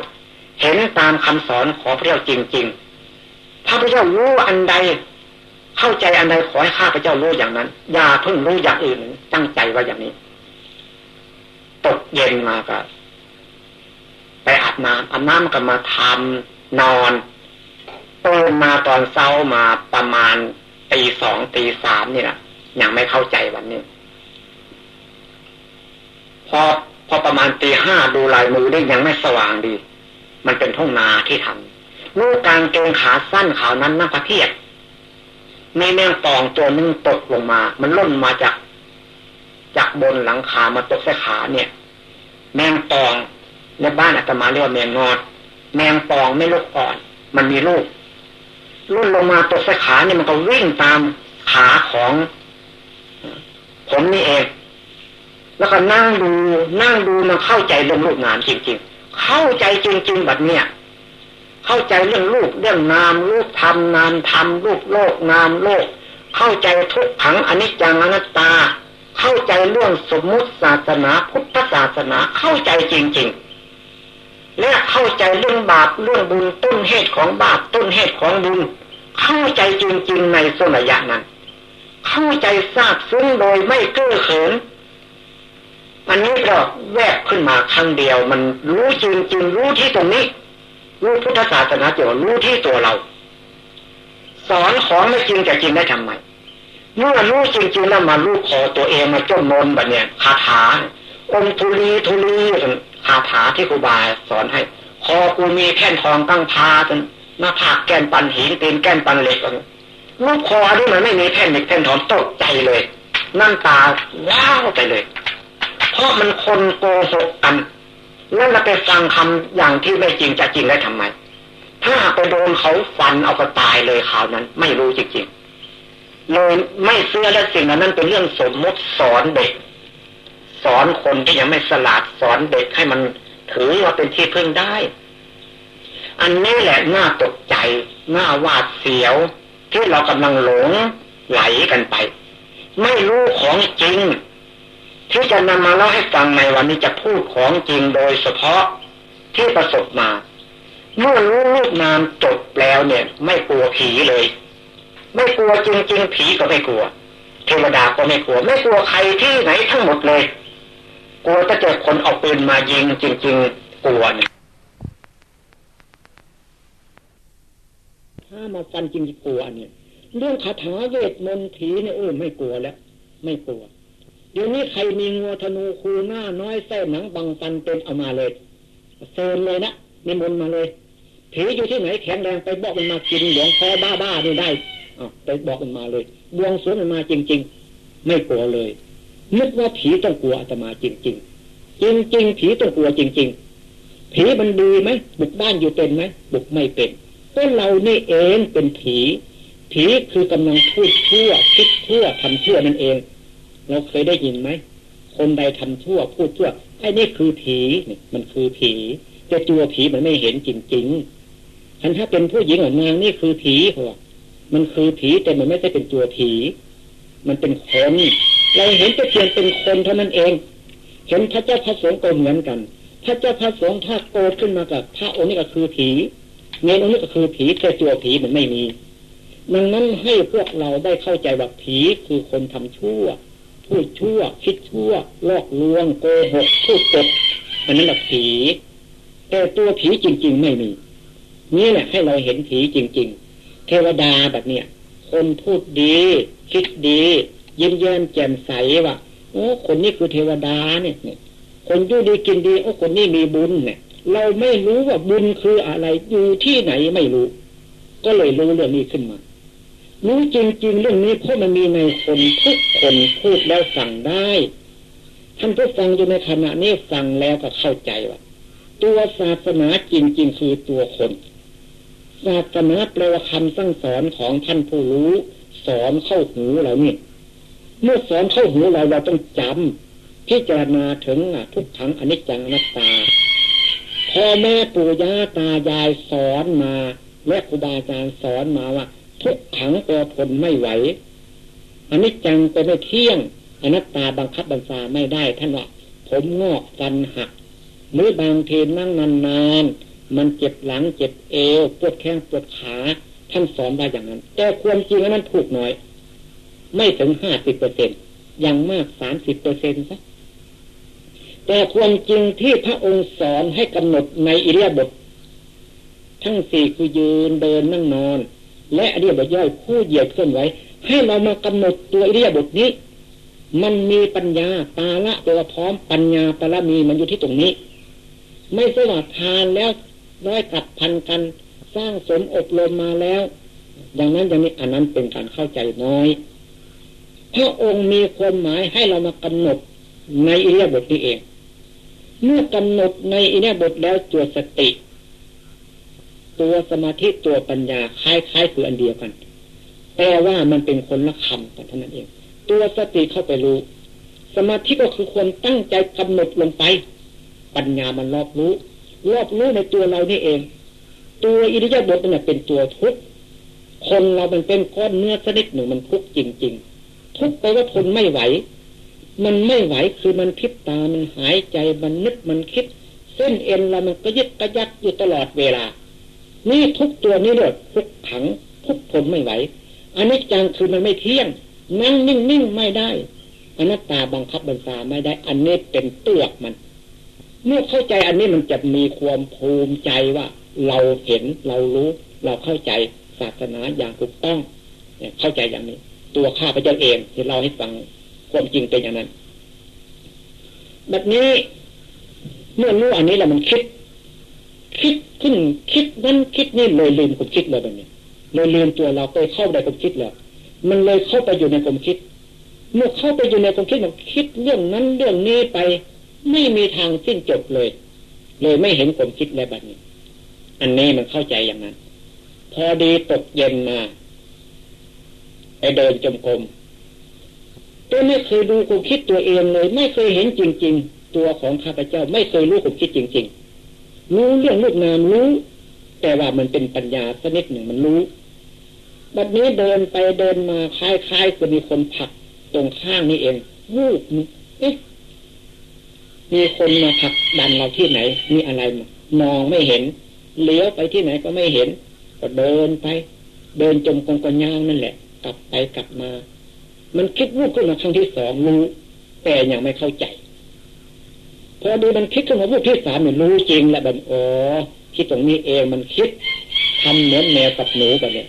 A: เห็นตามคำสอนของพระเจ้าจริง ๆ พระพุทธเจ้ารู้อันใด เข้าใจอันใดขอให้ข้าพเจ้ารู้อย่างนั้น อย่าเพิ่งรู้อย่างอื่นตั้งใจไว่าอย่างนี้ ตกเย็นมาก็ ไปอาบน้ำอาบน้ำก็มาทำนอนตื่นมาตอนเช้ามาประมาณตีสองตีสามนี่แหละยังไม่เข้าใจวันนี้ พอพอประมาณตีห้าดูลายมือได้ยังไม่สว่างดี มันเป็นทุ่งนาที่ทำลูกกางเกงขาสั้นขาวนั้นนั่งพระเทียบมีแมงปองตัวนึงตกลงมา มันล่นมาจาก จากบนหลังคามาตกใส่ขาเนี่ย แมงปอง ในบ้านอาตมาเรียกว่าแมงงอด แมงปองไม่ลูกอ่อน มันมีลูกล่นลงมาตกใส่ขาเนี่ยมันก็วิ่งตามขาของผมนี่เอง แล้วก็นั่งดู นั่งดูมันเข้าใจเรื่องลูกงานจริงๆ เข้าใจจริงๆแบบเนี้ยเข้าใจเรื่องรูปเรื่องนามรูปธรรมนามธรรมรูปโลกนามโลก เข้าใจทุกขังอนิจจังอนัตตา เข้าใจเรื่องสมมุติศาสนาพุทธศาสนาเข้าใจจริง ๆ และเข้าใจเรื่องบาปเรื่องบุญต้นเหตุของบาปต้นเหตุของบุญ เข้าใจจริงๆในสมัยนั้น เข้าใจทราบซึ้งโดยไม่เก้อเขินอันนี้ก็แวบขึ้นมาครั้งเดียว มันรู้จริงจริงรู้ที่ตรงนี้ รู้พุทธศาสนาเกี่ยวรู้ที่ตัวเรา สอนของไม่จริงจะจริงได้ทำไมเมื่อรู้จริงๆแล้วมารู้ขอตัวเองมาจ้มนนแบบเนี้ยคาถา อมทุลีทุลีคาถาที่ครูบาสอนให้คอกูมีแท่นทองตั้งพาจนหน้าผากแก้นปันหินตีนแก้นปันเหล็กลูกคอที่มันไม่มีแท่นเหล็กแท่นทองตกใจเลยนั่นตาว้าวไปเลย เพราะมันคนโกหกกันแล้วเราไปฟังคำอย่างที่ไม่จริงจะจริงได้ทำไม ถ้าไปโดนเขาฟันเอาก็ตายเลยข่าวนั้น ไม่รู้จริงๆเลยไม่เชื่อและสิ่งนั้นเป็นเรื่องสมมติสอนเด็ก อนคนที่ยังไม่สลาดสอนเด็กให้มันถือว่าเป็นที่พึ่งได้ อันนี้แหละน่าตกใจน่าหวาดเสียว ที่เรากำลังหลงไหลกันไป ไม่รู้ของจริง ที่จะนำมาเล่าให้ฟังในวันนี้จะพูดของจริงโดยเฉพาะที่ประสบมา เมื่อรู้รูปนามจบแล้วเนี่ย ไม่กลัวผีเลย ไม่กลัวจริงๆ ผีก็ไม่กลัว เทวดาก็ไม่กลัว ไม่กลัวใครที่ไหนทั้งหมดเลย กลัวถ้าเจอคนเอาปืนมายิงจริง ๆ กลัวเนี่ยถ้ามาฟันจริงกลัวเนี่ย เรื่องคาถาเวทมนต์ผีเนี่ยโอ้ไม่กลัวแล้ว ไม่กลัว เดี๋ยวนี้ใครมีงัวธนูคูหน้าน้อยแส้หนังบังฟันเป็นเอามาเลยเซินเลยนะนิมนต์มาเลยผีอยู่ที่ไหนแข็งแรงไปบอกมันมากินหลวงพ่อบ้าบ้านี่ได้อไปบอกมันมาเลยบวงสวงมันมาจริง ๆ ไม่กลัวเลย นึกว่าผีต้องกลัวอาตมาจริงๆจริงๆผีต้องกลัวจริง ๆ ผีมันดีไหมบุกบ้านอยู่เป็นไหมบุกไม่เป็นก็เรานี่เองเป็นผี ผีคือกำลังพูดชั่วคิดชั่วทำชั่วนั่นเอง เราเคยได้ยินไหมคนใดทำชั่วพูดชั่วไอ้นี่คือผีเนี่ยมันคือผี แต่ตัวผีมันไม่เห็นจริงๆฉันถ้าเป็นผู้หญิงออกมานี่คือผีหัวมันคือผีแต่มันไม่ใช่เป็นตัวผี มันเป็นคน เราเห็นแต่เพียงเป็นคนเท่านั้นเอง เห็นพระเจ้าพระสงฆ์ก็เหมือนกัน พระเจ้าพระสงฆ์ถ้าโกรธขึ้นมากับพระองค์นี้ก็คือผีเงินองค์นี้ก็คือผีแต่ตัวผีมันไม่มีดังนั้นให้พวกเราได้เข้าใจว่าผีคือคนทำชั่ว พูดชั่ว คิดชั่วลอกลวง โกหกพูดกดอันนั้นแหละผีแต่ตัวผีจริง ๆ ไม่มี นี่แหละให้เราเห็นผีจริง ๆ เทวดาแบบเนี้ยคนพูดดี คิดดี ยิ้มแย้มแจ่มใสว่าโอ้คนนี้คือเทวดาเนี่ยคนยู่ดีกินดีโอ้คนนี้มีบุญเนี่ย เราไม่รู้ว่าบุญคืออะไรอยู่ที่ไหนไม่รู้ ก็เลยรู้เรื่องนี้ขึ้นมารู้จริง ๆ เรื่องนี้เพราะมันมีในคนทุกคนพูดแล้วสั่งได้ท่านผู้ฟังอยู่ในขณะนี้ฟังแล้วก็เข้าใจว่าตัวศาสนาจริง ๆ คือตัวคน ศาสนาแปลว่าคำสั่งสอนของท่านผู้รู้ สอนเข้าหูเราเนี่ย เมื่อสอนเข้าหูเราเราต้องจำพิจารณาถึงทุกขังอนิจจังอนัตตาพ่อแม่ปู่ย่าตายายสอนมาและครูบาอาจารย์สอนมาว่า ทุกขังตัวทนไม่ไหวอนิจจังตัวไม่เที่ยงอนัตตาบังคับบัญชาไม่ได้ท่านว่าผมงอกฟันหักมือบางทีนั่งนานๆมันเจ็บหลังเจ็บเอวปวดแข้งปวดขาท่านสอนมาอย่างนั้น แต่ความจริงนั้นถูกหน้อย ไม่ถึงห้าสิบเปอร์เซ็นอย่างมากสามสิบเปอร์เซ็นต์ซะแต่ความจริงที่พระองค์สอนให้กำหนดในอิริยาบถทั้งสี่คือยืนเดินนั่งนอน และอิริยบทย่อยผู้เหยียดเคลื่อนไหวให้เรามากำหนดตัวอิริยาบถนี้ มันมีปัญญาตาละตัวพร้อมปัญญาปรมีมันอยู่ที่ตรงนี้ ไม่ใช่ว่าทานแล้วร้อยกัดพันกันสร้างสมอบรมมาแล้ว ดังนั้นอย่างนี้อันนั้นเป็นการเข้าใจน้อย พระองค์มีความหมายให้เรามากำหนดในอิริยาบถนี้เอง เมื่อกำหนดในอิริยาบถแล้วตัวสติ ตัวสมาธิตัวปัญญาคล้ายๆคืออันเดียวกัน แต่ว่ามันเป็นคนละคำกันเท่านั้นเอง ตัวสติเข้าไปรู้ สมาธิก็คือความตั้งใจกำหนดลงไป ปัญญามันรอบรู้ รอบรู้ในตัวเรานี่เอง ตัวอิริยาบถเนี่ยเป็นตัวทุกข์คนเราเป็นเป็นก้อนเนื้อชนิดหนึ่งมันทุกข์จริง ๆ ทุกไปว่าทนไม่ไหว มันไม่ไหวคือมันคิดตา มันหายใจมันนึกมันคิด เส้นเอ็นเรามันก็ยึดกระยักอยู่ตลอดเวลา นี่ทุกตัวนี้เลยทุกขังทุกทนไม่ไหวอันนี้จังคือมันไม่เที่ยง นั่งนิ่งนิ่งไม่ได้อนัตตาบังคับบัญชาไม่ได้ อันนี้เป็นเตือกมัน เมื่อเข้าใจอันนี้มันจะมีความภูมิใจว่า เราเห็นเรารู้ เราเข้าใจศาสนาอย่างถูกต้องเข้าใจอย่างนี้ ตัวข้าพเจ้าเองที่เล่าให้ฟังความจริงเป็นอย่างนั้นแบบนี้เมื่อรู้อันนี้แล้วมันคิด คิดขึ้นคิดนั้นคิดนี่เลยลืมความคิดเลยแบบนี้เลยลืมตัวเราไปเข้าในความคิดแล้วมันเลยเข้าไปอยู่ในความคิด เมื่อเข้าไปอยู่ในความคิดมันคิดเรื่องนั้นเรื่องนี้ไป ไม่มีทางสิ้นจบเลย เลยไม่เห็นความคิดแล้วแบบนี้ อันนี้มันเข้าใจอย่างนั้น พอดีตกเย็นมา ไปเดินจมกรมตัวไม่เคยดูความคิดตัวเองเลย ไม่เคยเห็นจริง ๆ ตัวของข้าพเจ้า ไม่เคยรู้ความคิดจริงรู้เรื่องลูกนามรู้ แต่ว่ามันเป็นปัญญาสนิดหนึ่งมันรู้บัดนี้เดินไปเดินมาคล้ายๆจะมีคนผลักตรงข้างนี่เองวูบเอ๊ะมีคนมาผลักดันเราที่ไหน มีอะไรมองไม่เห็นเลี้ยวไปที่ไหนก็ไม่เห็น ก็เดินไป เดินจมกองกย่างนั่นแหละ ลับไปกลับมา มันคิดวูบขึ้นมาครั้งที่สองรู้แต่ยังไม่เข้าใจ พอดูมันคิดขึ้นมาวูบที่สามเนี่ยรู้จริงแหล้วแบบอ๋อคิดตรงนี้เองมันคิดทำเหมือนแมวกับหนูกันเนี่ย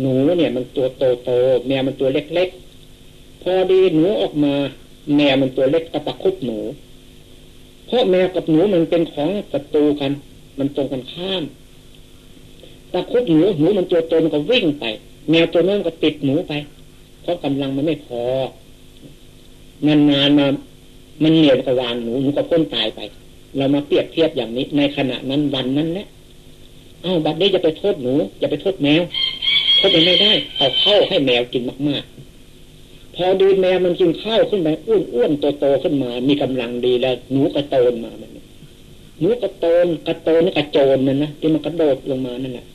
A: หนูเนี่ยมันตัวโตโตแมวมันตัวเล็กๆ พอดีหนูออกมา แมวมันตัวเล็กกะปะคุบหนู เพราะแมวกับหนูมันเป็นของศัตรูกัน มันตรงกันข้ามตะคุบหนูหนูมันตัวโตมันก็วิ่งไป แมวตัวนั้นก็ติดหนูไป เพราะกำลังมันไม่พอนานๆมามันเหนื่อยก็วางหนูหนูก็พ้นตายไป เรามาเปรียบเทียบอย่างนี้ ในขณะนั้นวันนั้นแหละอ้าวบัดนี้จะไปโทษหนูจะไปโทษแมวเขาไปไม่ได้ เอาเข้าให้แมวกินมาก ๆ พอดีแมวมันกินข้าวขึ้นไปอ้วนอ้วนโตโตขึ้นมา มีกำลังดีแล้ว หนูกระโตนมามันหนูกระโตนกระโตนกระโจนนั่นนะที่มันกระโดดลงมานั่นแหละ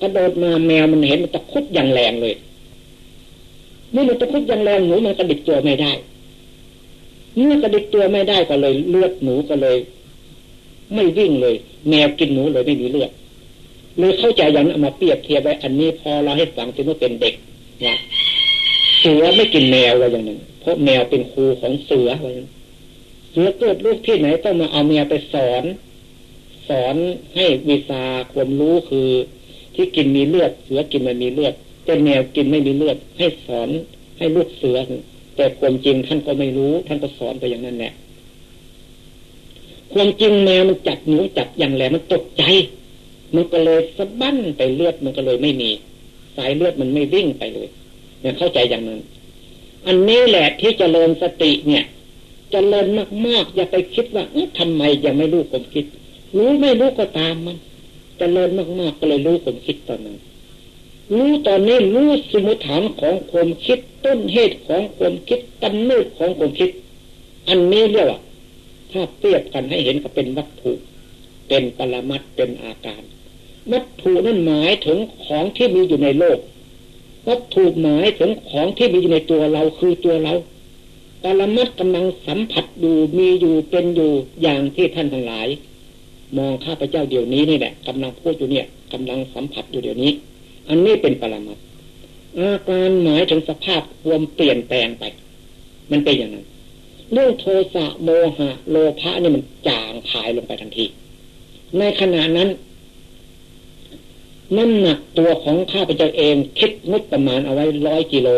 A: กระโดดมาแมวมันเห็นมันตะคุบอย่างแรงเลยเมื่อมันตะคุบอย่างแรงหนูมันกระดิกตัวไม่ได้เมื่อกระดิกตัวไม่ได้ก็เลย เลือดหนูก็เลย ไม่วิ่งเลย แมวกินหนูเลยไม่มีเลือดเลยเข้าใจอย่างนั้นมาเปรียบเทียบไว้อันนี้พอเราให้ฟังถึงว่าเป็นเด็กว่าเสือไม่กินแมวว่าอย่างนั้นเพราะแมวเป็นครูของเสืออย่างนั้นเสือเกิดลูกที่ไหนต้องมาเอาแมวไปสอน สอนให้วิชาความรู้คือ ที่กินมีเลือด เสือกินมันมีเลือด แต่แมวกินไม่มีเลือด ให้สอนให้ลูกเสือ แต่ความจริงท่านก็ไม่รู้ ท่านก็สอนไปอย่างนั้นแหละความจริงแมวมันจับหนูจับอย่างแหลมมันตกใจ มันก็เลยสะบั้นไปเลือดมันก็เลยไม่มี สายเลือดมันไม่วิ่งไปเลยเนี่ยเข้าใจอย่างนั้น อันนี้แหละที่จเจริญสติเนี่ยจเจริญมากๆ อย่าไปคิดว่าเออทำไมยังไม่รู้ผมคิด รู้ไม่รู้ก็ตามมัน จเจริญมากๆก็เลยรู้ผมคิดตอนนั้น รู้ตอนนี้รู้สมุฐานของความคิดต้นเหตุของความคิดกำเนิดของความคิด อันนี้เรียกว่าถ้าเปรียบกันให้เห็นก็เป็นวัตถุ เป็นปรมัตเป็นอาการ วัตถุนั้นหมายถึงของที่มีอยู่ในโลก วัตถุหมายถึงของที่มีอยู่ในตัวเราคือตัวเราปรมัตกำลังสัมผัสอยู่มีอยู่เป็นอยู่อย่างที่ท่านทั้งหลาย มองข้าพเจ้าเดี๋ยวนี้นี่แหละกำลังพูดอยู่เนี่ยกำลังสัมผัสอยู่เดี๋ยวนี้ อันนี้เป็นปรมัตอาการหมายถึงสภาพความเปลี่ยนแปลงไป มันเป็นอย่างนั้น เรื่องโทสะโมหะ โลภะนี่มันจางหายลงไปทันที ในขณะนั้นน้ำหนักตัวของข้าพเจ้าเองคิดงดประมาณเอาไว้ร้อยกิโล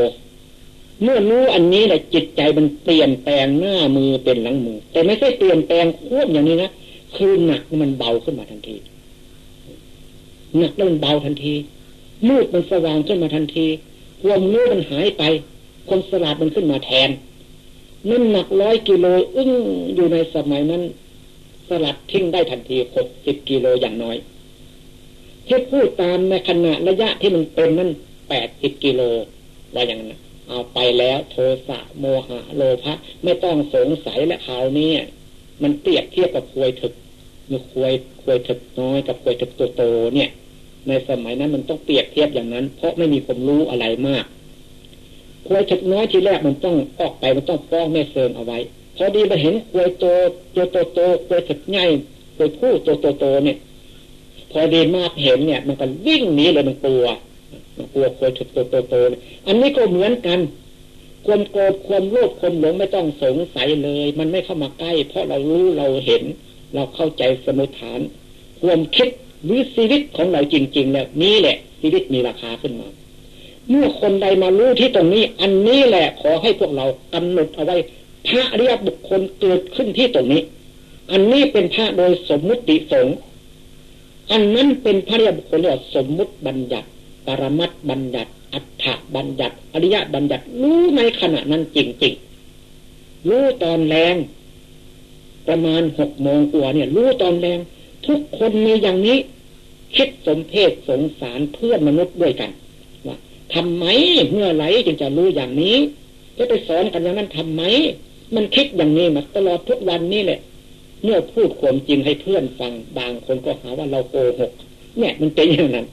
A: เมื่อรู้อันนี้แหละจิตใจมันเปลี่ยนแปลงหน้ามือเป็นหลังมือ แต่ไม่ใช่เปลี่ยนแปลงควบอย่างนี้นะ คือหนักมันเบาขึ้นมาทันทีหนักแล้วมันเบาทันทีมืดมันสว่างขึ้นมาทันทีความมืดมันหายไปความสลาดมันขึ้นมาแทนน้ำหนักร้อยกิโลอึ้งอยู่ในสมัยนั้น สลัดทิ้งได้ทันทีหกสิบกิโลอย่างน้อยที่พูดตามในขณะระยะที่มันเป็นนั่นแปดสิบกิโลว่าอย่างนั้นเอาไปแล้วโทสะโมหะโลภะไม่ต้องสงสัยและข่าวนี้ มันเปรียบเทียบกับควยถึกมีควยควยถึกน้อยกับควยถึกโตๆเนี่ย ในสมัยนั้นมันต้องเปรียบเทียบอย่างนั้น เพราะไม่มีความรู้อะไรมากควยถึกน้อยทีแรกมันต้องออกไปมันต้องฟ้องแม่เซิงเอาไว้พอดีมาเห็นควยโตโตโตโตควยถึกใหญ่ควยผู้โตโตโตเนี่ย พอดีมาเห็นเนี่ย มันก็วิ่งหนีเลยมันกลัวมันกลัวควยถึกโตโตโตอันนี้ก็เหมือนกัน ความโกรธความโลภความหลงไม่ต้องสงสัยเลย มันไม่เข้ามาใกล้ เพราะเรารู้เราเห็น เราเข้าใจสมุทฐาน ความคิดหรือชีวิตของเราจริงๆแล้วนี่แหละ ชีวิตมีราคาขึ้นมา เมื่อคนใดมารู้ที่ตรงนี้ อันนี้แหละขอให้พวกเรากำหนดเอาไว้ พระเรียบบุคคลเกิดขึ้นที่ตรงนี้ อันนี้เป็นพระโดยสมมุติสงฆ์อันนั้นเป็นพระเรียบุคคลเรียกสมมุติบัญญัติ ปรมัตบัญญัติ อัฏฐบัญญัติ อริยบัญญัติ รู้ในขณะนั้นจริงๆ รู้ตอนแรง ประมาณหกโมงกว่าเนี่ย รู้ตอนแรง ทุกคนมีอย่างนี้ คิดสมเพศสงสารเพื่อนมนุษย์ด้วยกันว่าทำไมเมื่อไหร่จึงจะรู้อย่างนี้จะไปสอนกันอย่างนั้นทำไม มันคิดอย่างนี้มาตลอดทุกวันนี้แหละเมื่อพูดความจริงให้เพื่อนฟังบางคนก็หาว่าเราโกหกเนี่ยมันเป็นอย่างนั้น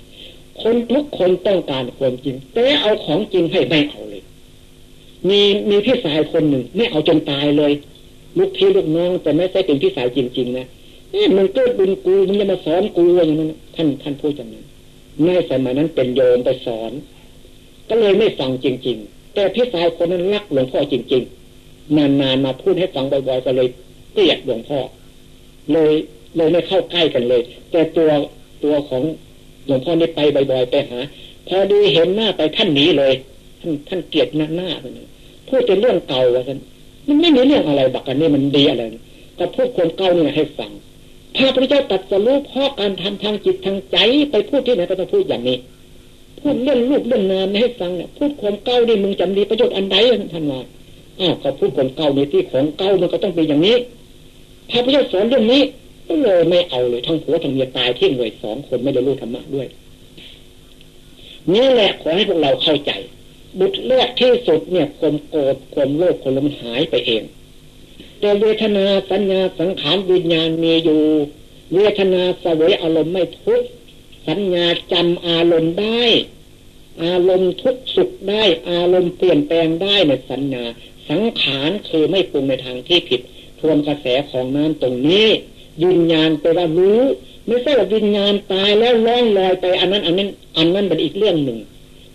A: คนทุกคนต้องการความจริง แต่เอาของจริงให้ไม่เอาเลย มีมีพี่สายคนหนึ่ง ไม่เอาจนตายเลยลูกพี่ลูกน้องแต่ไม่ใช่เป็นพี่สายจริง ๆ นะนี่มันเกิดบุญกูมันจะมาสอนกูอย่างนั้นท่านท่านพูดอย่างนั้นในสมัยนั้นเป็นโยมไปสอน ก็เลยไม่ฟังจริง ๆ แต่พี่สายคนนั้นรักหลวงพ่อจริง ๆ นานๆมาพูดให้ฟังบ่อยๆก็เลยเกลียดหลวงพ่อเลยเลยไม่เข้าใกล้กันเลย แต่ตัวตัวของ หลวงพ่อนี่ไปบ่อยๆไปหาพอดีเห็นหน้าไปท่านหนีเลย ท่านท่านเกลียดหน้าหน้าคนนี้พูดเป็นเรื่องเก่าว่าท่านมันไม่มีเรื่องอะไรบักกันนี่มันดีอะไรก็พูดคนเก่าเนี่ยให้ฟังพระพุทธเจ้าตัดสรู้เพราะการทำทางจิตทางใจไปพูดที่ไหนก็ต้องพูดอย่างนี้พูดเรื่องรูปเรื่องนามให้ฟังเนี่ยพูดความเก่าดิมึงจำดีประโยชน์อันใดท่านว่าอ้าวเขาพูดความเก่าในที่ของเก่ามันก็ต้องเป็นอย่างนี้พระพุทธเจ้าสอนเรื่องนี้ ก็เลยไม่เอาเลยทั้งผัวทั้งเมียตายที่หน่วยสองคนไม่ได้รู้ธรรมะด้วย นี่แหละขอให้พวกเราเข้าใจ บุตรแรกที่สุดเนี่ยความโกรธความโลภความลมหายไปเอง แต่เวทนาสัญญาสังขารวิญญาณมีอยู่ เวทนาสวยอารมณ์ไม่ทุกสัญญาจำอารมณ์ได้ อารมณ์ทุกสุขได้ อารมณ์เปลี่ยนแปลงได้ในสัญญาสังขารคือไม่ปรุงในทางที่ผิดทวนกระแสของน้ำตรงนี้ วิญญาณไปว่ารู้ไม่ใช่ว่าวิญญาณตายแล้วล่องลอยไปอันนั้นอันนั้นอันนั้นเป็นอีกเรื่องหนึ่ง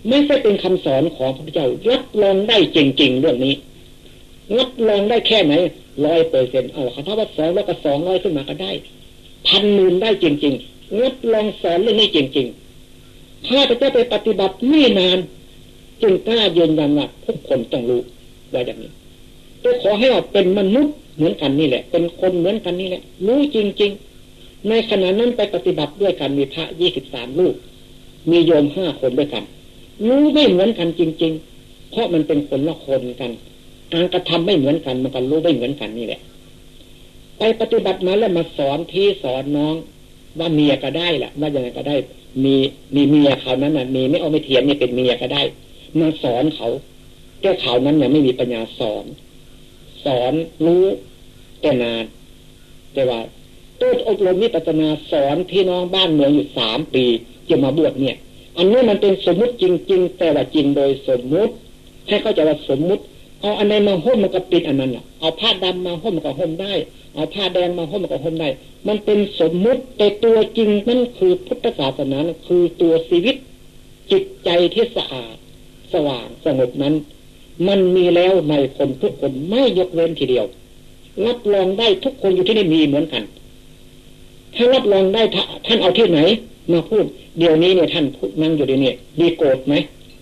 A: ไม่ใช่เป็นคำสอนของพระพุทธเจ้ารับรองได้จริง ๆ เรื่องนี้รับรองได้แค่ไหนร้อยเปอร์เซ็นต์เอาถ้าว่าสองแล้วก็สองร้อยขึ้นมาก็ได้พันหมื่นได้จริงๆรับรองสอนเรื่องนี้จริงๆถ้าพเจะไปปฏิบัติไม่นานจึงกล้ายืนยันว่าทุกคนต้องรู้ว่าอย่างนี้แต่ขอให้เราเป็นมนุษย์ เหมือนกันนี่แหละ เป็นคนเหมือนกันนี่แหละรู้จริง ๆ ในขณะนั้นไปปฏิบัติด้วยกันมีพระยี่สิบสามลูก มีโยมห้าคนด้วยกันรู้ไม่เหมือนกันจริง ๆ เพราะมันเป็นคนละคนกันการกระทำไม่เหมือนกันมันก็รู้ไม่เหมือนกันนี่แหละ ไปปฏิบัติมาแล้วมาสอนพี่สอนน้อง ว่าเมียก็ได้แหละว่าอย่างไรก็ได้ มีมีเมียเขานั้นน่ะมีไม่เอาไม่เทียมนี่เป็นเมียก็ได้มาสอนเขาแก้เขานั้นเนี่ยไม่มีปัญญาสอน สอนรู้แต่นานแต่ว่าต้นอบรมนิปัจนาสอนพี่น้องบ้านเมืองอยู่สามปีจะมาบวชเนี่ย อันนี้มันเป็นสมมุติจริง ๆ แต่ว่าจริงโดยสมมุติ ให้เข้าใจว่าสมมุติ เอาอันไหนมาห่มมันก็ปิดอันนั้นแหละเอาผ้าดำมาห่มมันก็ห่มได้เอาผ้าแดงมาห่มมันก็ห่มได้ มันเป็นสมมุติแต่ตัวจริงนั่นคือพุทธศาสนาคือตัวชีวิตจิตใจที่สะอาด สว่างสงบนั้น มันมีแล้วในคนทุกคนไม่ยกเว้นทีเดียว รับรองได้ทุกคนอยู่ที่นี่มีเหมือนกัน ถ้ารับรองได้ท่านเอาที่ไหน มาพูด เดี๋ยวนี้เนี่ยท่านนั่งอยู่เดี๋ยวนี้ดีโกรธไหม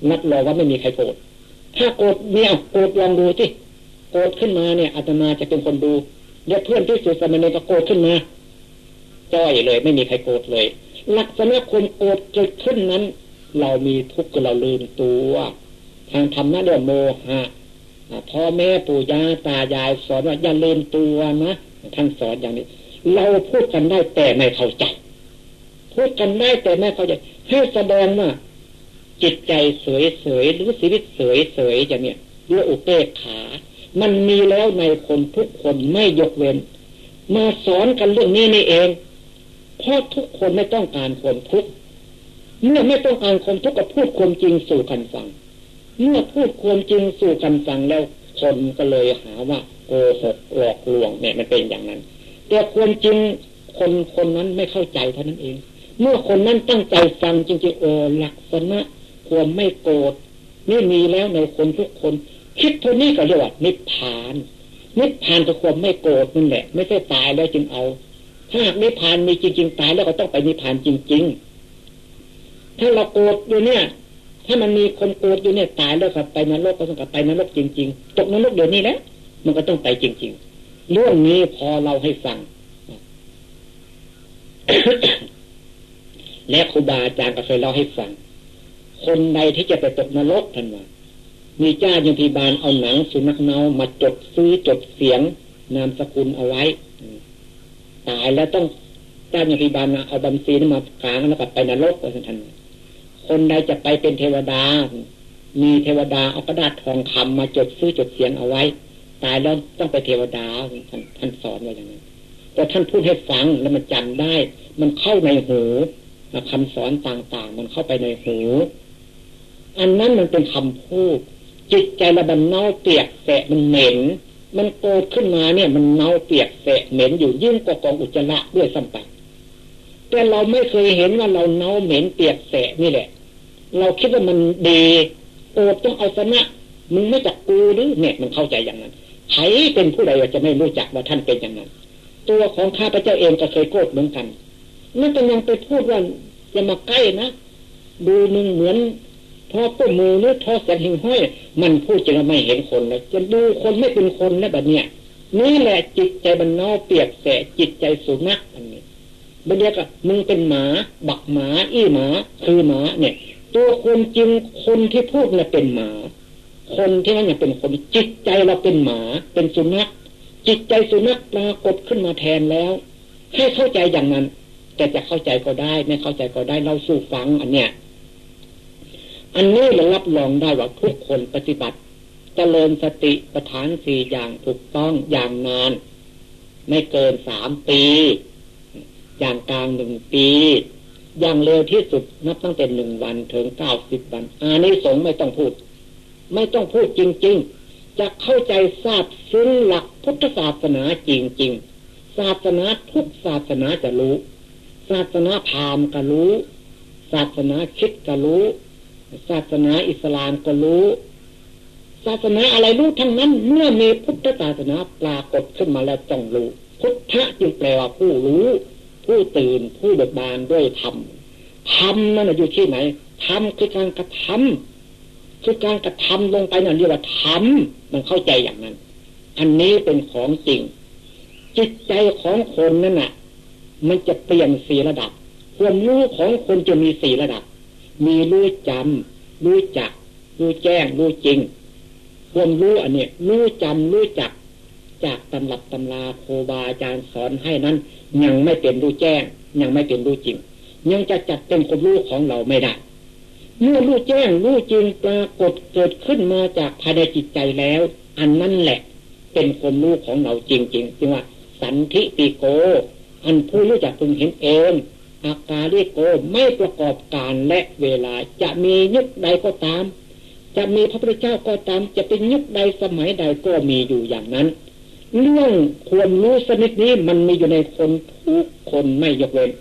A: รับรองว่าไม่มีใครโกรธถ้าโกรธเนี่ยโกรธลองดูสิโกรธขึ้นมาเนี่ยอาตมาจะเป็นคนดูเดี๋ยวเพื่อนที่สุดสมณีก็โกรธขึ้นมาจ้อยเลย ไม่มีใครโกรธเลยลักษณะคนโกรธเกิดขึ้นนั้น เรามีทุกข์เราลืมตัว ทางธรรมะเรื่องโมหะพ่อแม่ปู่ย่าตายายสอนว่าอย่าลืมตัวนะท่านสอนอย่างนี้ เราพูดกันได้แต่ไม่เข้าใจ พูดกันได้แต่ไม่เข้าใจให้แสดงว่าจิตใจเสยเสยหรือชีวิตเสยเสยอย่างเนี้ยด้วยอุเบกขา มันมีแล้วในคนทุกคนไม่ยกเว้น มาสอนกันเรื่องนี้นี่เอง เพราะทุกคนไม่ต้องการความทุกข์เมื่อไม่ต้องการความทุกข์ก็พูดความจริงสู่กันฟัง เมื่อพูดความจริงสู่กันฟังแล้วคนก็เลยหาว่าโกหกหลอกลวงเนี่ยมันเป็นอย่างนั้นแต่ความจริงคนคนนั้นไม่เข้าใจเท่านั้นเอง เมื่อคนนั้นตั้งใจฟังจริงๆโอ้ลักษณะความไม่โกรธนี่มีแล้วในคนทุกคน คิดเท่านี้ก็เรียกว่านิพพาน นิพพานคือความไม่โกรธนั่นแหละ ไม่ใช่ตายแล้วจึงเอา ถ้าหากนิพพานมีจริง ๆ ตายแล้วก็ต้องไปนิพพานจริง ๆ ถ้าเราโกรธอยู่เนี่ย ถ้ามันมีคนโกรธอยู่เนี่ยตายแล้วก็ไปนรกก็ต้องกลับไปนรกจริง ๆ ตกนรกเดี๋ยวนี้แล้วมันก็ต้องไปจริง ๆ เรื่องนี้พอเราให้ฟัง และครูบาอาจารย์ก็เคยเล่าให้ฟัง คนใดที่จะไปตกนรกท่านว่ามีเจ้ายังพิบาลเอาหนังสุนัขเนามาจดซื้อจดเสียง นามสกุลเอาไว้ตายแล้วต้องเจ้ายังพิบาลเอาบัญชีนั้นมากลางแล้วก็ไปนรกว่าท่าน คนใดจะไปเป็นเทวดา มีเทวดาเอากระดาษทองคำมาจดซื้อจดเสียงเอาไว้ ตายแล้วต้องไปเทวดาท่านท่านสอนไว้อย่างนั้นแต่ท่านพูดให้ฟังแล้วมันจำได้ มันเข้าในหูคำสอนต่างๆ มันเข้าไปในหูอันนั้นมันเป็นคำพูด จิตใจระบันเน่าเปียกแสะมันเหม็น มันโกรธขึ้นมาเนี่ย มันเน่าเปียกแสะเหม็นอยู่ยิ่งกว่ากองอุจจาระด้วยซ้ำไป แต่เราไม่เคยเห็นว่าเราเน่าเหม็นเปียกแสะนี่แหละ เราคิดว่ามันดีโกรธต้องเอาชนะมึงไม่จักกูหรือเนี่ยมันเข้าใจอย่างนั้นใครเป็นผู้ใดจะไม่รู้จักว่าท่านเป็นอย่างนั้น ตัวของข้าพเจ้าเองก็เคยโกรธเหมือนกันนั่นก็ยังไปพูดว่าอย่ามาใกล้นะดูมึงเหมือนพอก้มมือหรือทอแสนหิงห้อย มันพูดจนไม่เห็นคนเลยจะดูคนไม่เป็นคนนะแบบเนี้ยนี่แหละจิตใจมันเนอเปียกแสจิตใจสุนัขอันนี้ บันเดียกมึงเป็นหมา บักหมา อี้หมา คือหมา เนี่ย ตัวคนจริงคนที่พูดเนี่ยเป็นหมา คนที่นั่นเนี่ยเป็นคนจิตใจเราเป็นหมา เป็นสุนัขจิตใจสุนัขปรากฏขึ้นมาแทนแล้ว ให้เข้าใจอย่างนั้น แต่จะเข้าใจก็ได้ ไม่เข้าใจก็ได้เราสู้ฟังอันเนี้ยอันนี้เรารับรองได้ว่าทุกคนปฏิบัติจเจริญสติประฐานสี่อย่างถูกต้องอย่างนาน ไม่เกินสามปี อย่างกลางหนึ่งปี อย่างเร็วที่สุดนับตั้งแต่หนึ่งวันถึงเก้าสิบวันอันนี้สงไม่ต้องพูด ไม่ต้องพูดจริง ๆ จะเข้าใจทราบซึ้งหลักพุทธศาสนาจริง ๆ ศาสนาทุกศาสนาจะรู้ ศาสนาพราหมณ์ก็รู้ ศาสนาคิดก็รู้ ศาสนาอิสลามก็รู้ศาสนาอะไรรู้ทั้งนั้นเมื่อมีพุทธศาสนาปรากฏขึ้นมาแล้วต้องรู้ พุทธะจึงแปลว่าผู้รู้ ผู้ตื่นผู้เบิกบานด้วยธรรมธรรมนั่นอยู่ที่ไหนธรรมคือการกระทำคือการกระทำลงไปนั่นเรียกว่าธรรมมันเข้าใจอย่างนั้น อันนี้เป็นของจริง จิตใจของคนนั่นน่ะ มันจะเปลี่ยนสี่ระดับ ความรู้ของคนจะมีสี่ระดับ มีรู้จำรู้จัก รู้แจ้ง รู้จริง ความรู้อันนี้รู้จำรู้จัก จากตำรับตำราโคบาอาจารย์สอนให้นั้น ยังไม่เป็นรู้แจ้ง ยังไม่เป็นรู้จริง ยังจะจัดเป็นความรู้ของเราไม่ได้เมื่อรู้แจ้งรู้จริงปรากฏเกิดขึ้นมาจากภายในจิตใจแล้ว อันนั้นแหละ เป็นความรู้ของเราจริงๆจึงว่า สันทิปิโก อันผู้รู้จักพึงเห็นเองอากาลิโกไม่ประกอบการและเวลาจะมียุคใดก็ตาม จะมีพระพุทธเจ้าก็ตาม จะเป็นยุคใดสมัยใดก็มีอยู่อย่างนั้น เรื่องควรรู้สนิดนี้มันมีอยู่ในคนทุกคนไม่ยกเว้น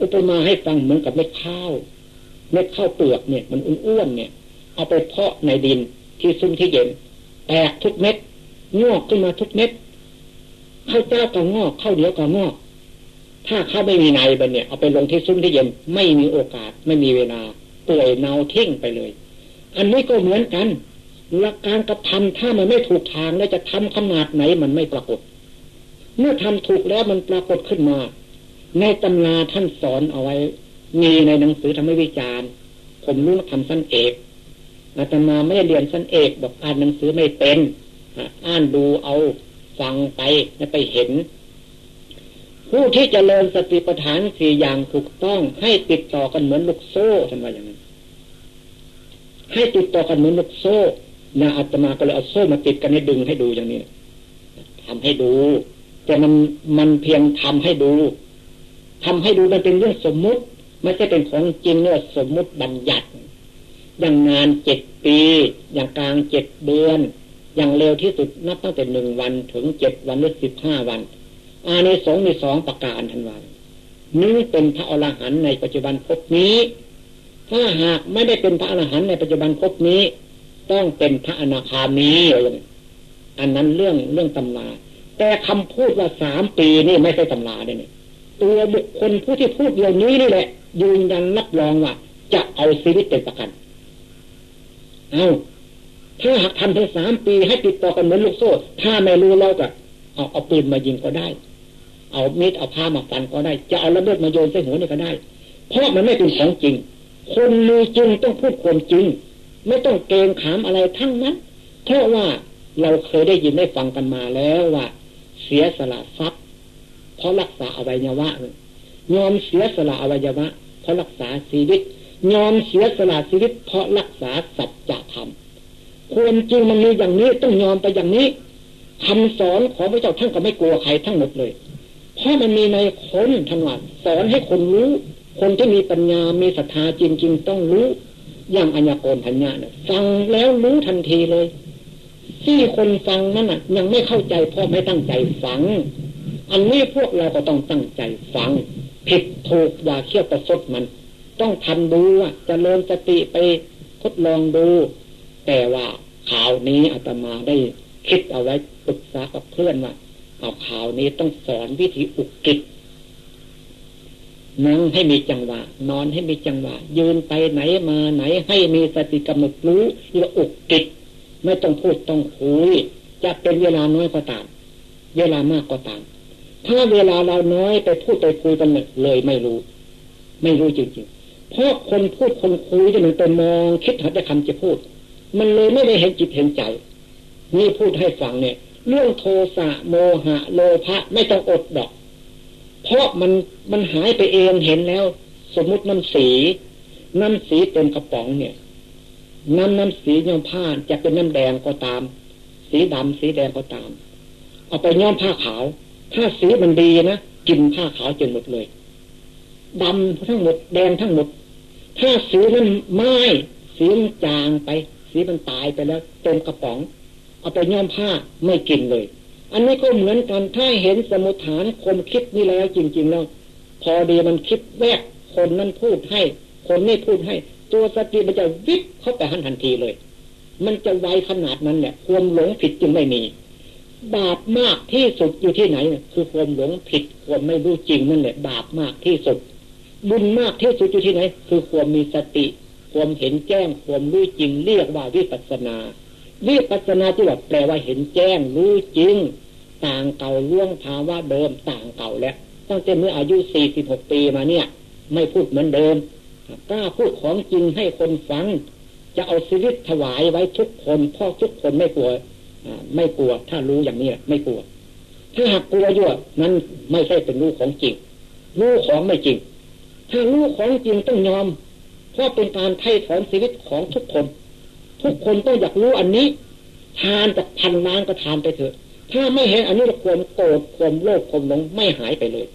A: อุปมาให้ฟังเหมือนกับเม็ดข้าวเม็ดข้าวเปลือกเนี่ย มันอ้วนๆเนี่ย เอาไปเพาะในดินที่ซุ่มที่เย็นแตกทุกเม็ดงอกขึ้นมาทุกเม็ดข้าวเจ้าก็งอกข้าวเดียวก็งอก ถ้าเขาไม่มีในบันเนี่ยเอาไปลงที่ซุ้มที่เย็นไม่มีโอกาสไม่มีเวลาป่วยเนาทิ้งไปเลย อันนี้ก็เหมือนกัน หลักการกระทำถ้ามันไม่ถูกทางแล้วจะทำขนาดไหนมันไม่ปรากฏ เมื่อทำถูกแล้วมันปรากฏขึ้นมา ในตำราท่านสอนเอาไว้ มีในหนังสือทำให้วิจารณ์ ผมรู้ทำสั้นเอกอาตมาไม่ได้เรียนสั้นเอกบอกอ่านหนังสือไม่เป็นอ่านดูเอาฟังไปแล้วไปเห็น ผู้ที่จเจริญสติปัฏฐานสี่อย่างถูกต้อง ให้ติดต่อกันเหมือนลูกโซ่ท่านว่าอย่างนั้น ให้ติดต่อกันเหมือนลูกโซ่ นะอาตมาก็เลยเอาโซ่มาติดกันให้ดึงให้ดูอย่างนี้ทำให้ดู แต่มันมันเพียงทำให้ดูทำให้ดูมันเป็นเรื่องสมมุติ ไม่ใช่เป็นของจริงเนื่อสมมุติบัญญัติ อย่างงานเจ็ดปี อย่างกลางเจ็ดเดือน อย่างเร็วที่สุดนับตั้งแต่หนึ่งวันถึงเจ็ดวันหรือสิบห้าวัน อานิสงส์มีสองประการทันวันนี้เป็นพระอรหันต์ในปัจจุบันพบนี้ ถ้าหากไม่ได้เป็นพระอรหันต์ในปัจจุบันพบนี้ ต้องเป็นพระอนาคามีอะไรอันนั้นเรื่องเรื่องตำราแต่คำพูดว่าสามปีนี่ไม่ใช่ตำราเนี่ยตัวบุคคลผู้ที่พูดเรื่องนี้นี่แหละ ยืนยันรับรองว่า จะเอาชีวิตเป็นประกัน เอาถ้าหากทำถึงสามปีให้ติดต่อกันเหมือนลูกโซ่ ถ้าไม่รู้เราก็เอาเอาปืนมายิงก็ได้ เอามีดเอาผ้ามาฟันก็ได้ จะเอาระเบิดมาโยนใส่หัวนี่ก็ได้ เพราะมันไม่เป็นของจริง คนมีจริงต้องพูดความจริง ไม่ต้องเกรงขามอะไรทั้งนั้น เพราะว่าเราเคยได้ยินได้ฟังกันมาแล้วว่า เสียสละทรัพย์เพราะรักษาอวัยวะยอมเสียสละอวัยวะ เพราะรักษาชีวิตยอมเสียสละชีวิต เพราะรักษาสัจธรรมควรจริงมันมีอย่างนี้ต้องยอมไปอย่างนี้คำสอนของพระเจ้าท่านก็ไม่กลัวใครทั้งหมดเลย เพราะมันมีในคนท่านว่าสอนให้คนรู้ คนที่มีปัญญา มีศรัทธาจริง ๆ ต้องรู้ ย่างอัญญาโกนทัญญาเนี่ยฟังแล้วรู้ทันทีเลยที่คนฟังนั่นน่ะ ยังไม่เข้าใจเพราะไม่ตั้งใจฟัง อันนี้พวกเราก็ต้องตั้งใจฟัง ผิดถูกอย่าเคี่ยวประสดมัน ต้องทำดูว่าจะเริ่มสติไปทดลองดู แต่ว่าข่าวนี้อาตมาได้คิดเอาไว้ปรึกษากับเพื่อนว่าเอาข่าวนี้ต้องสอนวิธีอุกิจ นั่งให้มีจังหวะ นอนให้มีจังหวะ ยืนไปไหนมาไหนให้มีสติกำหนดรู้เรียกอุกิจไม่ต้องพูดต้องคุยจะเป็นเวลาน้อยก็ตาม เวลามากก็ตาม ถ้าเวลาเราน้อยไปพูดไปคุยกันเลยไม่รู้ ไม่รู้จริงๆ เพราะคนพูดคนคุยจะหนึ่งไปมองคิดหาแต่คำจะพูด มันเลยไม่ได้เห็นจิตเห็นใจ นี่พูดให้ฟังเนี่ย เรื่องโทสะโมหะโลภะไม่ต้องอดดอก เพราะมันมันหายไปเองเห็นแล้ว สมมุติน้ำสีน้ำสีเต็มกระป๋องเนี่ย น้ำน้ำสีย้อมผ้าจะเป็นน้ำแดงก็ตาม สีดำสีแดงก็ตาม เอาไปย้อมผ้าขาว ถ้าสีมันดีนะกินผ้าขาวจนหมดเลยดำทั้งหมดแดงทั้งหมด ถ้าสีมันไม้สีมันจางไป สีมันตายไปแล้วเต็มกระป๋อง เอาไปย้อมผ้าไม่กินเลย อันนี้ก็เหมือนกันถ้าเห็นสมุทฐานคนคิดนี่แล้วจริงๆแล้วพอดีมันคิดแวกคนนั้นพูดให้ คนนี้พูดให้ ตัวสติมันจะวิบเข้าไปหันทันทีเลย มันจะไวขนาดนั้นเนี่ยความหลงผิดจึงไม่มี บาปมากที่สุดอยู่ที่ไหนคือความหลงผิดความไม่รู้จริงนั่นแหละ บาปมากที่สุด บุญมากที่สุดอยู่ที่ไหน คือความมีสติ ความเห็นแจ้งความรู้จริงเรียกว่าวิปัสสนา วิปัสนาที่แบบแปลว่าเห็นแจ้งรู้จริง ต่างเก่าล่วงภาวะเดิมต่างเก่าแล้วตั้งแต่เมื่ออายุสี่สิบหกปีมาเนี่ย ไม่พูดเหมือนเดิมกล้าพูดของจริงให้คนฟัง จะเอาชีวิตถวายไว้ทุกคนพ่อทุกคนไม่กลัวไม่กลัวถ้ารู้อย่างนี้ไม่กลัว ถ้าหากกลัวอยู่นั้นไม่ใช่เป็นรู้ของจริง รู้ของไม่จริง ถ้ารู้ของจริงต้องยอมเพราะเป็นการไถ่ถอนชีวิตของทุกคน ทุกคนต้องอยากรู้อันนี้ ทานจากพันล้านก็ทานไปเถอะ ถ้าไม่เห็นอันนี้ความโกรธความโลภความหลงไม่หายไปเลย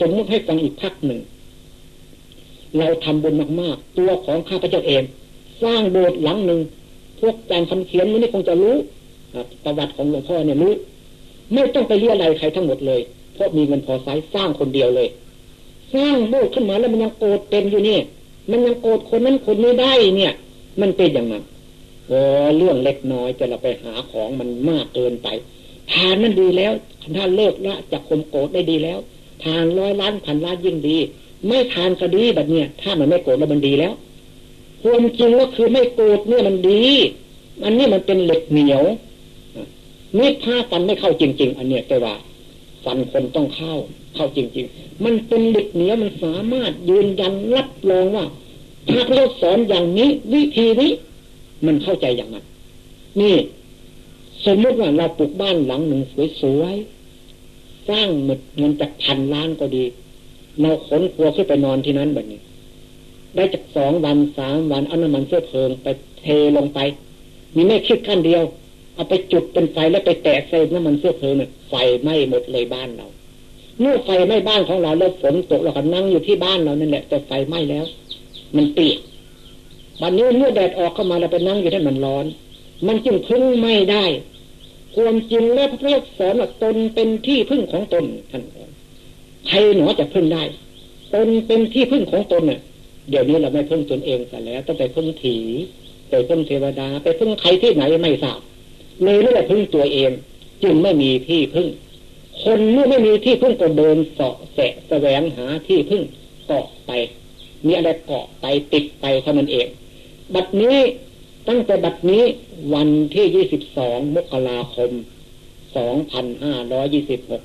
A: สมมติให้ฟังอีกพักหนึ่ง เราทำบุญมากๆ ตัวของข้าพเจ้าเอง สร้างโบสถ์หลังหนึ่งพวกการคำเขียนนี่คงจะรู้ประวัติของหลวงพ่อเนี่ยรู้ไม่ต้องไปเรียอะไรใครทั้งหมดเลย เพราะมีเงินพอใช้สร้างคนเดียวเลย สร้างโบสถ์ขึ้นมาแล้วมันยังโกรธเต็มอยู่นี่มันยังโกรธคนนั้นคนนี้ได้เนี่ย มันเป็นอย่างนั้น โอ้เรื่องเล็กน้อยแต่เราไปหาของมันมากเกินไป ทานนั่นดีแล้วถ้าเลิกละจากคมโกรธได้ดีแล้ว ทานร้อยล้านพันล้านยิ่งดี ไม่ทานก็ดีแบบเนี้ยถ้ามันไม่โกรธแล้วมันดีแล้วความจริงก็คือไม่โกรธเนี่ยมันดี อันนี้มันเป็นเหล็กเหนียวนี่ถ้าฟันไม่เข้าจริง ๆ อันเนี้ยแต่ว่าฟันคนต้องเข้า เข้าจริง ๆ มันเป็นเหล็กเหนียวมันสามารถยืนยันรับรองว่าถ้าเราสอนอย่างนี้ วิธีนี้ มันเข้าใจอย่างนั้น นี่ สมมติว่าเราปลูกบ้านหลังหนึ่งสวยๆสร้างหมดเงินจากพันล้านก็ดี เราขนครัวขึ้นไปนอนที่นั้นแบบนี้ ได้จากสองวันสามวันเอาน้ำมันเสื้อเพลิงไปเทลงไป มีไม่คิดขั้นเดียว เอาไปจุดเป็นไฟแล้วไปแตะเศษน้ำมันเสื้อเพลิงเนี่ยไฟไหม้หมดเลยบ้านเราเมื่อไฟไหม้บ้านของเราแล้วฝนตกเราก็นั่งอยู่ที่บ้านเรานั่นแหละแต่ไฟไหม้แล้ว มันเปียก วันนี้เมื่อแดดออกเข้ามาเราไปนั่งอยู่ที่มันร้อน มันจึงพึ่งไม่ได้ความจริงแล้วพระพุทธสอนว่าตนเป็นที่พึ่งของตนท่านใครหนอจะพึ่งได้ตนเป็นที่พึ่งของตนเนี่ยเดี๋ยวนี้เราไม่พึ่งตนเองแต่แล้วต้องไปพึ่งผีไปพึ่งเทวดา ไปพึ่งใครที่ไหนไม่ทราบเลยเรื่อพึ่งตัวเอง จึงไม่มีที่พึ่ง คนเมื่อไม่มีที่พึ่งก็เดินเสาะแสะแสวงหาที่พึ่งเกาะไป มีอะไรเกาะไปติดไปเท่านั้นเอง บัดนี้ตั้งแต่บัดนี้วันที่ยี่สิบสองมกราคมสองพันห้าร้อยี่สิบหก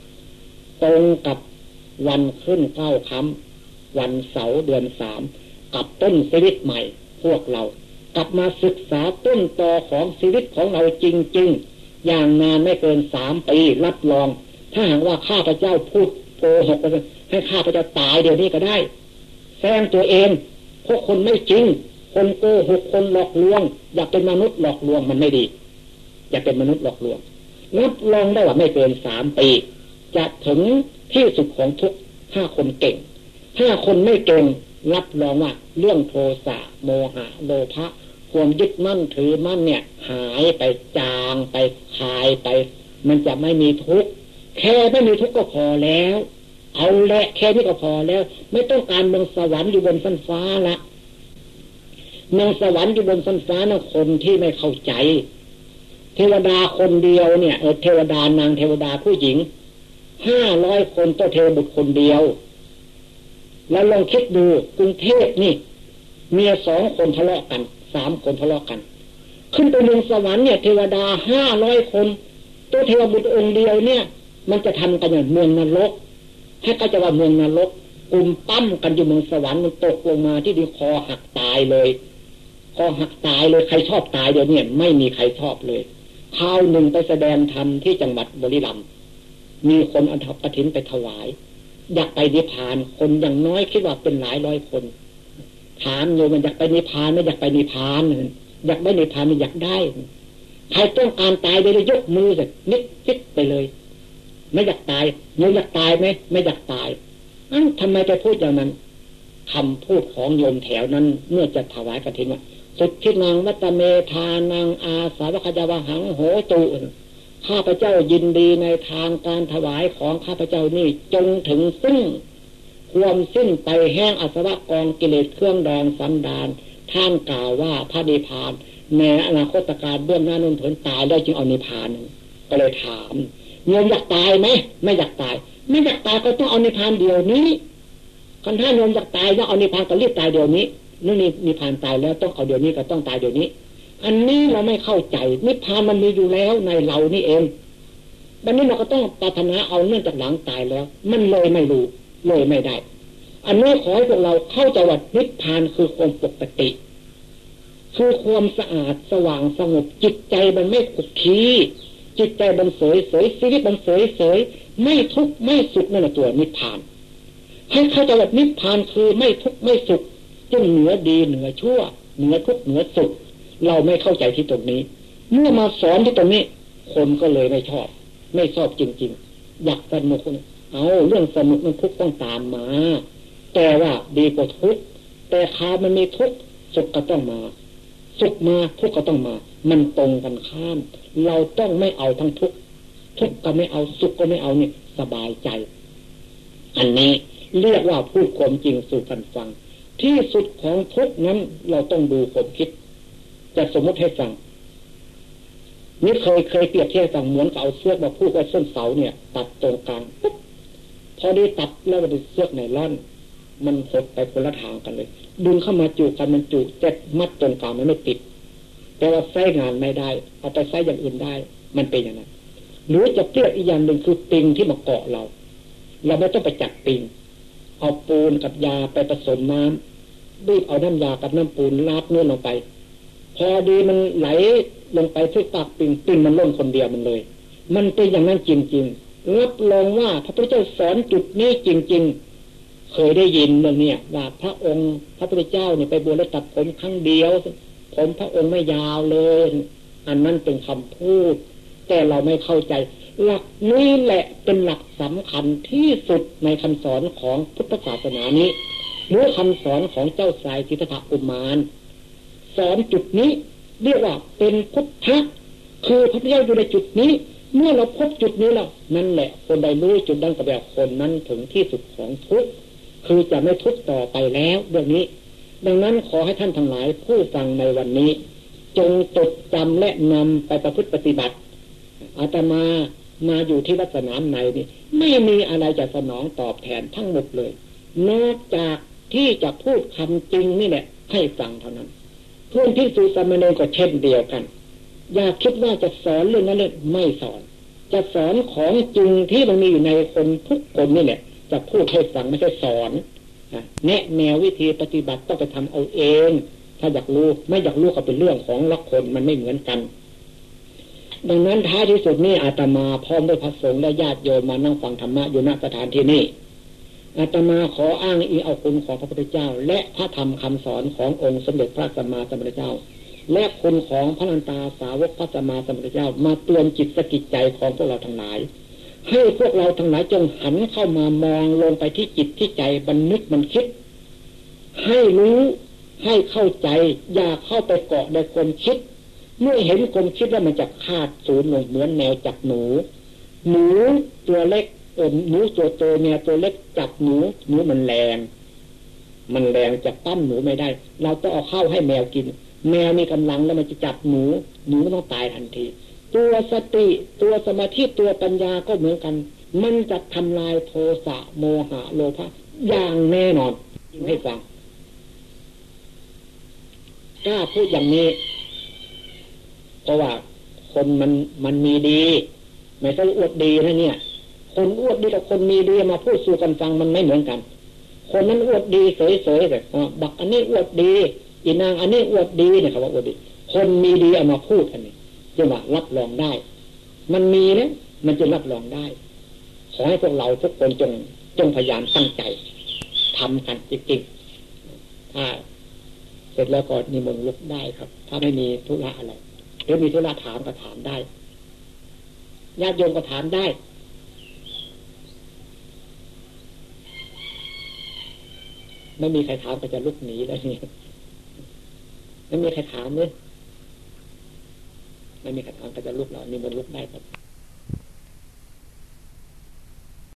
A: ตรงกับวันขึ้นเก้าคำวันเสาร์เดือนสามกับต้นชีวิตใหม่ พวกเรา กลับมาศึกษาต้นตอของชีวิตของเราจริง ๆ อย่างนานไม่เกินสามปีรับรอง ถ้าหากว่าข้าพเจ้าพูดโกหกให้ข้าพเจ้าตายเดี๋ยวนี้ก็ได้แซงตัวเองพวกคนไม่จริง คนโกหกคนหลอกลวง อยากเป็นมนุษย์หลอกลวงมันไม่ดี อยากเป็นมนุษย์หลอกลวงรับรองได้ว่าไม่เกินสามปีจะถึงที่สุดของทุกห้าคนเก่งห้าคนไม่เก่งรับรองว่าเรื่องโทสะโมหะโลภะความยึดมั่นถือมั่นเนี่ย หายไปจางไปคายไป มันจะไม่มีทุกข์แค่ไม่มีทุกข์ก็พอแล้ว เอาแหละแค่นี้ก็พอแล้ว ไม่ต้องการเมืองสวรรค์อยู่บนฟ้นฟ้าละ เมืองสวรรค์อยู่บนฟ้นฟ้านะคนที่ไม่เข้าใจ เทวดาคนเดียวเนี่ยเออเทวดานางเทวดาผู้หญิงห้าร้อยคนต่อเทวบุตรคนเดียว แล้วลองคิดดูกรุงเทพนี่ เมียสองคนทะเลาะกันสามคนทะเลาะกัน ขึ้นไปเมืองสวรรค์เนี่ย เทวดาห้าร้อยคนตัวเทวบุตรองค์เดียวเนี่ย มันจะทำกันอย่างเมืองนรกถ้ก็จะว่าเมืองนรกกลุ่มปั้มกันอยู่เมืองสวรรค์มันตกลงมาที่ดีคอหักตายเลย คอหักตายเลยใครชอบตายเดี๋ยวนี้ไม่มีใครชอบเลยคราวหนึ่งไปแสดงธรรมที่จังหวัดบุรีรัมย์มีคนอันทปฐินไปถวาย อยากไปนิพพานคนอย่างน้อยคิดว่าเป็นหลายร้อยคน ถามโยมันอยากไปนิพพานไม่อยากไปนิพพานอยากได้นิพพานไม่อยากได้ใครต้องการตายเลยยกมือเลยนิดนิดไปเลย ไม่อยากตายโยมอยากตายไหมไม่อยากตายอ้าวทำไมไปพูดอย่างนั้นคำพูดของโยมแถวนั้น เมื่อจะถวายกระถินว่า สุดที่นางมัตเมธานางอาสาวกจาวหังโหตูข้าพเจ้ายินดีในทางการถวายของข้าพเจ้านี่จงถึงซึ่งความสิ้นไปแห้งอสวะกองกิเลสเครื่องดองสันดานท่านกล่าวว่าพระนิพพานในอนาคตการเบื้องหน้านุ่นผลตายได้จึงเอานิพพานก็เลยถามโยมอยากตายไหมไม่อยากตาย ไม่อยากตายก็ต้องเอานิพพานเดียวนี้คนถ้าโยมอยากตายต้องเอานิพพานก็รีบตายเดียวนี้ นี่มีนิพพานตายแล้วต้องเอาเดี๋ยวนี้ก็ต้องตายเดี๋ยวนี้ อันนี้เราไม่เข้าใจนิพพานมันมีอยู่แล้วในเรานี่เองดังนี้เราก็ต้องปรารถนาเอาเนื่องจากหลังตายแล้ว มันเลยไม่รู้เลยไม่ได้ อันนี้ขอให้พวกเราเข้าใจว่านิพพานคือความปกติ คือความสะอาดสว่างสงบจิตใจมันไม่ขุกคีจิตใจมันสวยสวยชีวิตมันสวยสวยไม่ทุกข์ไม่สุขนั่นแหละตัวนิพพานให้เข้าใจว่านิพพานคือไม่ทุกข์ไม่สุข จึงเหนือดีเหนือชั่ว เหนือทุกเหนือสุข เราไม่เข้าใจที่ตรงนี้ เมื่อมาสอนที่ตรงนี้ คนก็เลยไม่ชอบ ไม่ชอบจริง ๆ อยากสนุกเอาเรื่องสนุกมันทุกต้องตามมา แต่ว่าดีกว่าทุกแต่คามันมีทุกสุขก็ต้องมา สุขมาทุกก็ต้องมา มันตรงกันข้าม เราต้องไม่เอาทั้งทุกทุกก็ไม่เอาสุขก็ไม่เอาเนี่ยสบายใจ อันนี้เรียกว่าพูดความจริงสู่กันฟัง ที่สุดของทุกนั้นเราต้องดูความคิด จะสมมติให้ฟังนี่เคยเคยเปรียบเทียบฟังเหมือนกับเอาเสื้อมาพูดไว้ส้นเสาเนี่ย ตัดตรงกลางปุ๊บพอได้ตัดแล้วก็ได้เสื้อไหนล่อน มันหดไปคนละทางกันเลย ดึงเข้ามาจูกันมันจูเจ็ดมัดตรงกลางมันไม่ติด แต่ว่าใช้งานไม่ได้ เอาไปใช้อย่างอื่นได้ มันเป็นอย่างนั้นหรือจะเปรียบอีกอย่างหนึ่งคือปิงที่มาเกาะเรา เราไม่ต้องไปจับปิง เอาปูนกับยาไปผสมน้ำบีบเอาน้ำยากับน้ำปูนลาดเนื้อลงไป พอดีมันไหลลงไปที่ปากปิงปิงมันล่นคนเดียวมันเลย มันเป็นอย่างนั้นจริงๆรับรองว่าพระพุทธเจ้าสอนจุดนี้จริง ๆ เคยได้ยินเรื่องนี้ว่าพระองค์พระพุทธเจ้าเนี่ยไปบวชแล้วตัดผมครั้งเดียว ผมพระองค์ไม่ยาวเลย อันนั้นเป็นคำพูด แต่เราไม่เข้าใจ หลักนี้แหละเป็นหลักสำคัญที่สุดในคำสอนของพุทธศาสนานี้หรือคำสอนของเจ้าสายจิตตะอุมานสอนจุดนี้เรียกว่าเป็นพุทธะคือพระเจ้าอยู่ในจุดนี้ เมื่อเราพบจุดนี้แล้วนั่นแหละ คนใดรู้จุดดังกับแบบคนนั้นถึงที่สุดของทุกข์คือจะไม่ทุกข์ต่อไปแล้วเรื่องนี้ ดังนั้นขอให้ท่านทั้งหลายผู้ฟังในวันนี้ จงจดจำและนำไปประพฤติปฏิบัติอาตมา มาอยู่ที่วัดสนามในนี่ไม่มีอะไรจะสนองตอบแทนทั้งหมดเลย นอกจากที่จะพูดคำจริงนี่แหละให้ฟังเท่านั้นพื่อนที่สูสามเณรก็เช่นเดียวกัน อย่าคิดว่าจะสอนเรื่องนั้นเลยไม่สอน จะสอนของจริงที่มันมีอยู่ในคนทุกคนนี่แหละจะพูดให้ฟังไม่ใช่สอนแนะแนววิธีปฏิบัติต้องไปทำเอาเอง ถ้าอยากรู้ไม่อยากรู้ก็เป็นเรื่องของละคนมันไม่เหมือนกัน ดังนั้นท้ายที่สุดนี่อาตมาพร้อมด้วยพระสงฆ์และญาติโยมมานั่งฟังธรรมะอยู่ณสถานที่นี้อาตมาขออ้างอิงเอาคุณของพระพุทธเจ้า และพระธรรมคำสอนขององค์สมเด็จพระสัมมาสัมพุทธเจ้า และคุณของพระนันตาสาวกพระสัมมาสัมพุทธเจ้า มาเตือนจิตสกิจใจของพวกเราทั้งหลาย ให้พวกเราทั้งหลายจงหันเข้ามามองลงไปที่จิตที่ใจบันนึกมันคิด ให้รู้ให้เข้าใจ อย่าเข้าไปเกาะในความคิด เมื่อเห็นความคิดแล้วมันจะคาดศูนย์ลงเหมือนแนวจับหนู หนูตัวเล็กเออหนูตัวโตเนี่ยตัวเล็กจับหนูหนูมันแรง มันแรงจะปั้มหนูไม่ได้ เราต้องเอาเข้าให้แมวกิน แมวมีกำลังแล้วมันจะจับหนู หนูต้องตายทันที ตัวสติตัวสมาธิตัวปัญญาก็เหมือนกัน มันจะทำลายโทสะโมหะโลภะอย่างแน่นอนให้ฟังกล้าพูดอย่างนี้ เพราะว่าคนมันมันมีดี ไม่ใช่อวดดีนะเนี่ย คนอวดดีกับคนมีดีมาพูดสู่กันฟังมันไม่เหมือนกัน คนนั้นอวดดีเสยๆแต่บักอันนี้อวดดี อีนางอันนี้อวดดีเนี่ยเขาว่าอวดดี คนมีดีเอามาพูดกันนี่จะว่ารับรองได้ มันมีนะมันจะรับรองได้ ขอให้พวกเราทุกคนจงจงพยายามตั้งใจทำกันจริงๆถ้าเสร็จแล้วก็นิมนต์ลุกได้ครับ ถ้าไม่มีธุระอะไร หรือมีธุระถามก็ถามได้ญาติโยมก็ถามได้ ไม่มีใครถามก็จะลุกหนีแล้วนี่ไม่มีใครถามเลยไม่มีใครถามก็จะลุกแล้วนี่มันลุกได้ครับ